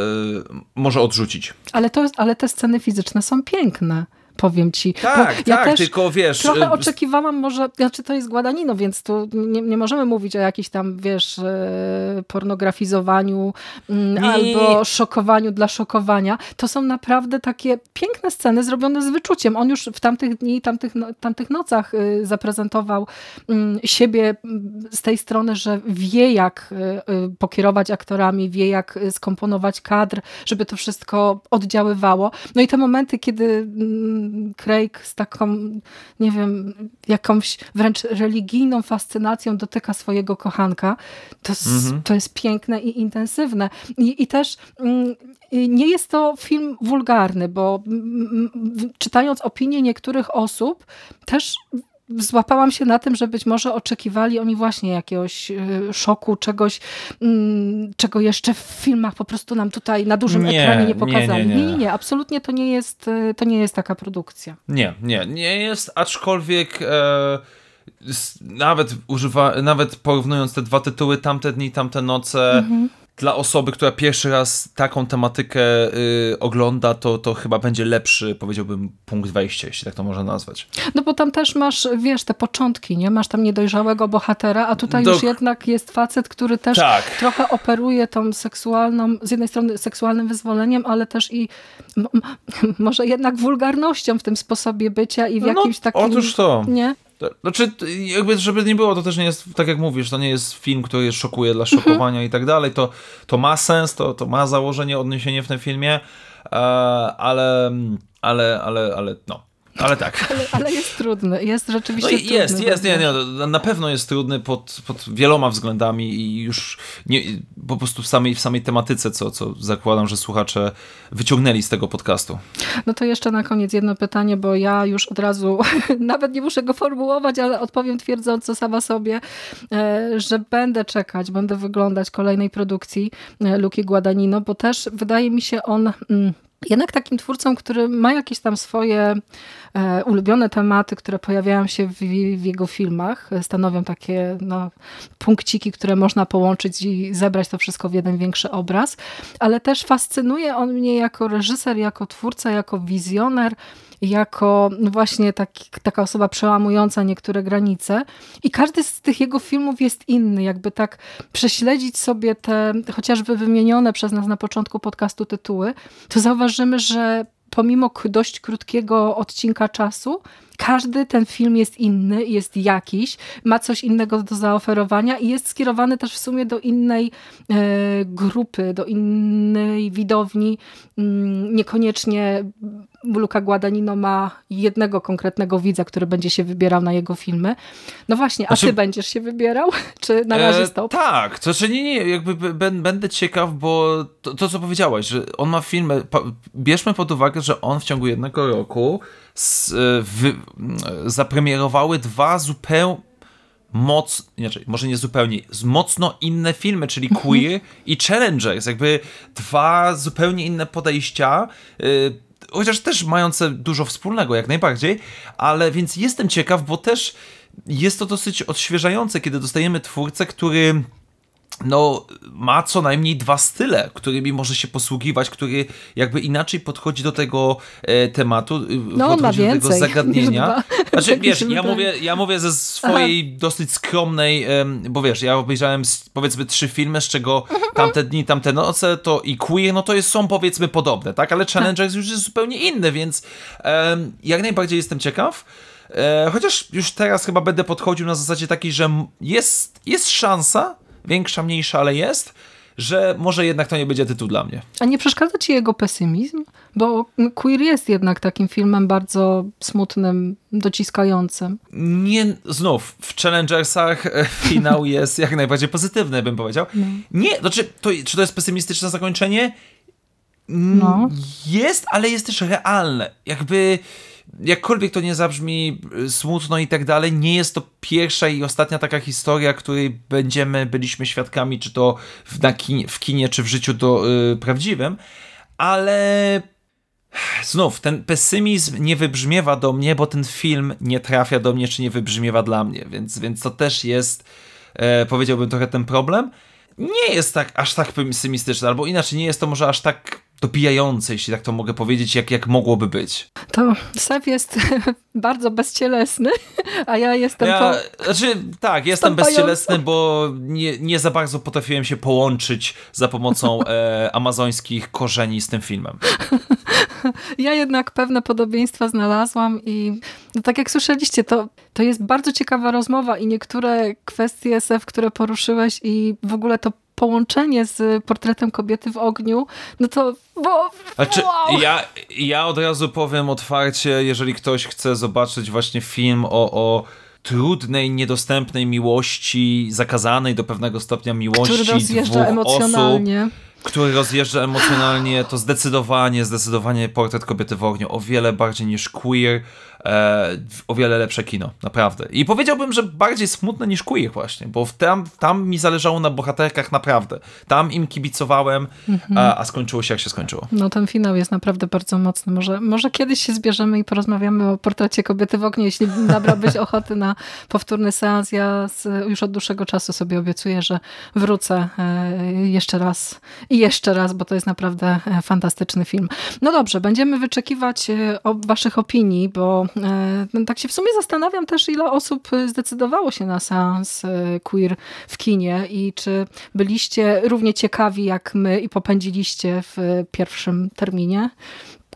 y, może odrzucić. Ale, to, ale te sceny fizyczne są piękne powiem ci. Tak, ja tak, tylko wiesz... Trochę y, oczekiwałam może, znaczy to jest Gładanino, więc tu nie, nie możemy mówić o jakimś tam, wiesz, e, pornografizowaniu mm, nie. albo szokowaniu dla szokowania. To są naprawdę takie piękne sceny zrobione z wyczuciem. On już w tamtych dni, tamtych, no, tamtych nocach y, zaprezentował mm, siebie mm, z tej strony, że wie jak y, pokierować aktorami, wie jak skomponować kadr, żeby to wszystko oddziaływało. No i te momenty, kiedy Craig z taką, nie wiem, jakąś wręcz religijną fascynacją dotyka swojego kochanka. To, mhm. to jest piękne i intensywne. I, i też mm, nie jest to film wulgarny, bo czytając opinie niektórych osób, też złapałam się na tym, że być może oczekiwali oni właśnie jakiegoś y, szoku, czegoś, mm, czego jeszcze w filmach po prostu nam tutaj na dużym nie, ekranie nie pokazali. Nie nie, nie, nie, nie, absolutnie to nie jest, y, to nie jest taka produkcja. Nie, nie, nie jest, aczkolwiek e, nawet używa, nawet porównując te dwa tytuły, tamte dni, tamte noce, mhm dla osoby, która pierwszy raz taką tematykę y, ogląda, to, to chyba będzie lepszy, powiedziałbym, punkt wejścia, jeśli tak to można nazwać. No bo tam też masz, wiesz, te początki, nie? Masz tam niedojrzałego bohatera, a tutaj Do... już jednak jest facet, który też tak. trochę operuje tą seksualną, z jednej strony seksualnym wyzwoleniem, ale też i może jednak wulgarnością w tym sposobie bycia i w no, jakimś takim... Otóż to. Nie? Znaczy, jakby, żeby nie było, to też nie jest, tak jak mówisz, to nie jest film, który szokuje dla szokowania mhm. i tak dalej. To, to ma sens, to, to ma założenie, odniesienie w tym filmie, e, ale, ale, ale, ale, no. Ale tak. Ale, ale, jest trudny, jest rzeczywiście no trudny. Jest, jest, nie, nie, na pewno jest trudny pod, pod wieloma względami i już nie, po prostu w samej, w samej tematyce, co, co zakładam, że słuchacze wyciągnęli z tego podcastu. No to jeszcze na koniec jedno pytanie, bo ja już od razu, nawet nie muszę go formułować, ale odpowiem twierdząco sama sobie, e, że będę czekać, będę wyglądać kolejnej produkcji e, Luki Guadagnino, bo też wydaje mi się on mm, jednak takim twórcą, który ma jakieś tam swoje e, ulubione tematy, które pojawiają się w, w, jego filmach, stanowią takie no, punkciki, które można połączyć i zebrać to wszystko w jeden większy obraz, ale też fascynuje on mnie jako reżyser, jako twórca, jako wizjoner, jako no właśnie taki, taka osoba przełamująca niektóre granice. I każdy z tych jego filmów jest inny. Jakby tak prześledzić sobie te chociażby wymienione przez nas na początku podcastu tytuły, to zauważymy, że pomimo dość krótkiego odcinka czasu, każdy ten film jest inny, jest jakiś, ma coś innego do zaoferowania i jest skierowany też w sumie do innej e, grupy, do innej widowni. Mm, niekoniecznie Luca Guadagnino ma jednego konkretnego widza, który będzie się wybierał na jego filmy. No właśnie, a znaczy, ty będziesz się wybierał? Czy na razie e, stop? tak, to znaczy nie, nie, jakby będę ciekaw, bo to, to co powiedziałaś, że on ma filmy, bierzmy pod uwagę, że on w ciągu jednego roku z, e, wy, zapremierowały dwa zupełnie moc, inaczej, może nie zupełnie, mocno inne filmy, czyli mhm. Queer i Challengers, jakby dwa zupełnie inne podejścia, yy, chociaż też mające dużo wspólnego, jak najbardziej, ale więc jestem ciekaw, bo też jest to dosyć odświeżające, kiedy dostajemy twórcę, który no, ma co najmniej dwa style, którymi może się posługiwać, który jakby inaczej podchodzi do tego e, tematu, e, no, podchodzi do tego zagadnienia. Znaczy, wiesz, ja mówię, ja mówię ze swojej Aha. dosyć skromnej, bo wiesz, ja obejrzałem powiedzmy trzy filmy, z czego tamte dni, tamte noce, to i Queer, no to jest, są powiedzmy podobne, tak? Ale Challengers tak. już jest zupełnie inny, więc jak najbardziej jestem ciekaw. E, chociaż już teraz chyba będę podchodził na zasadzie takiej, że jest, jest szansa, większa, mniejsza, ale jest, że może jednak to nie będzie tytuł dla mnie. A nie przeszkadza ci jego pesymizm? Bo Queer jest jednak takim filmem bardzo smutnym, dociskającym. Nie, znów, w Challengersach e, finał jest jak najbardziej pozytywny, bym powiedział. No. Nie, znaczy, to, czy to jest pesymistyczne zakończenie? No. Jest, ale jest też realne. Jakby jakkolwiek to nie zabrzmi y, smutno i tak dalej, nie jest to pierwsza i ostatnia taka historia, której będziemy, byliśmy świadkami, czy to w, na kinie, w kinie, czy w życiu do, y, prawdziwym, ale znów, ten pesymizm nie wybrzmiewa do mnie, bo ten film nie trafia do mnie, czy nie wybrzmiewa dla mnie, więc, więc to też jest, e, powiedziałbym, trochę ten problem. Nie jest tak aż tak pesymistyczny, albo inaczej, nie jest to może aż tak dobijające, jeśli tak to mogę powiedzieć, jak, jak mogłoby być. To Sef jest bardzo bezcielesny, a ja jestem ja, po... Znaczy, tak, jestem bezcielesny, bo nie, nie za bardzo potrafiłem się połączyć za pomocą e, amazońskich korzeni z tym filmem. Ja jednak pewne podobieństwa znalazłam i no, tak jak słyszeliście, to, to jest bardzo ciekawa rozmowa i niektóre kwestie, Sef, które poruszyłeś i w ogóle to połączenie z portretem kobiety w ogniu, no to bo, znaczy, wow. ja, ja od razu powiem otwarcie, jeżeli ktoś chce zobaczyć właśnie film o, o trudnej, niedostępnej miłości, zakazanej do pewnego stopnia miłości Który rozjeżdża emocjonalnie. Osób, który rozjeżdża emocjonalnie, to zdecydowanie, zdecydowanie portret kobiety w ogniu, o wiele bardziej niż queer. E, o wiele lepsze kino, naprawdę. I powiedziałbym, że bardziej smutne niż Queer właśnie, bo tam, tam mi zależało na bohaterkach naprawdę. Tam im kibicowałem, mhm. a, a, skończyło się jak się skończyło. No ten finał jest naprawdę bardzo mocny. Może, może kiedyś się zbierzemy i porozmawiamy o portrecie kobiety w oknie, jeśli nabrałbyś ochoty na powtórny seans. Ja z, już od dłuższego czasu sobie obiecuję, że wrócę e, jeszcze raz i jeszcze raz, bo to jest naprawdę e, fantastyczny film. No dobrze, będziemy wyczekiwać e, waszych opinii, bo tak się w sumie zastanawiam też, ile osób zdecydowało się na seans queer w kinie i czy byliście równie ciekawi jak my i popędziliście w pierwszym terminie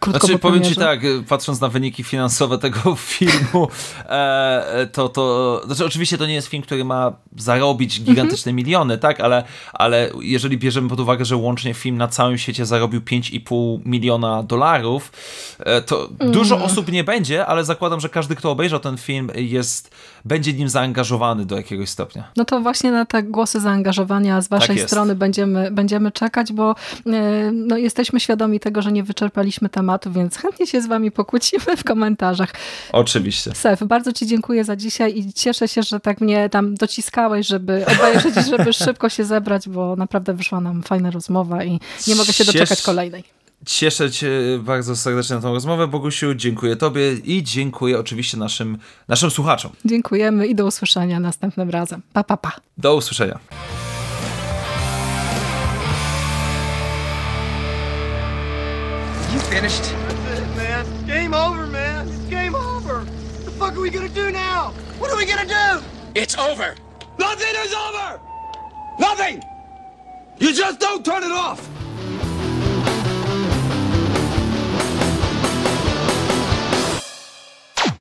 krótko znaczy, powiem ci tak, patrząc na wyniki finansowe tego filmu, e, to, to znaczy oczywiście to nie jest film, który ma zarobić gigantyczne mhm. miliony, tak, ale, ale jeżeli bierzemy pod uwagę, że łącznie film na całym świecie zarobił 5,5 miliona dolarów, e, to mm. dużo osób nie będzie, ale zakładam, że każdy, kto obejrzał ten film jest, będzie nim zaangażowany do jakiegoś stopnia. No to właśnie na te głosy zaangażowania z waszej tak strony będziemy, będziemy czekać, bo e, no, jesteśmy świadomi tego, że nie wyczerpaliśmy tematu tematu, więc chętnie się z wami pokłócimy w komentarzach. Oczywiście. Sef, bardzo ci dziękuję za dzisiaj i cieszę się, że tak mnie tam dociskałeś, żeby obejrzeć, żeby szybko się zebrać, bo naprawdę wyszła nam fajna rozmowa i nie mogę się doczekać kolejnej. Cieszę się bardzo serdecznie na tą rozmowę, Bogusiu. Dziękuję Tobie i dziękuję oczywiście naszym, naszym słuchaczom. Dziękujemy i do usłyszenia następnym razem. Pa, pa, pa. Do usłyszenia. You finished? That's it, man. Game over, man. It's game over. What the fuck are we gonna do now? What are we gonna do? It's over. Nothing is over! Nothing! You just don't turn it off!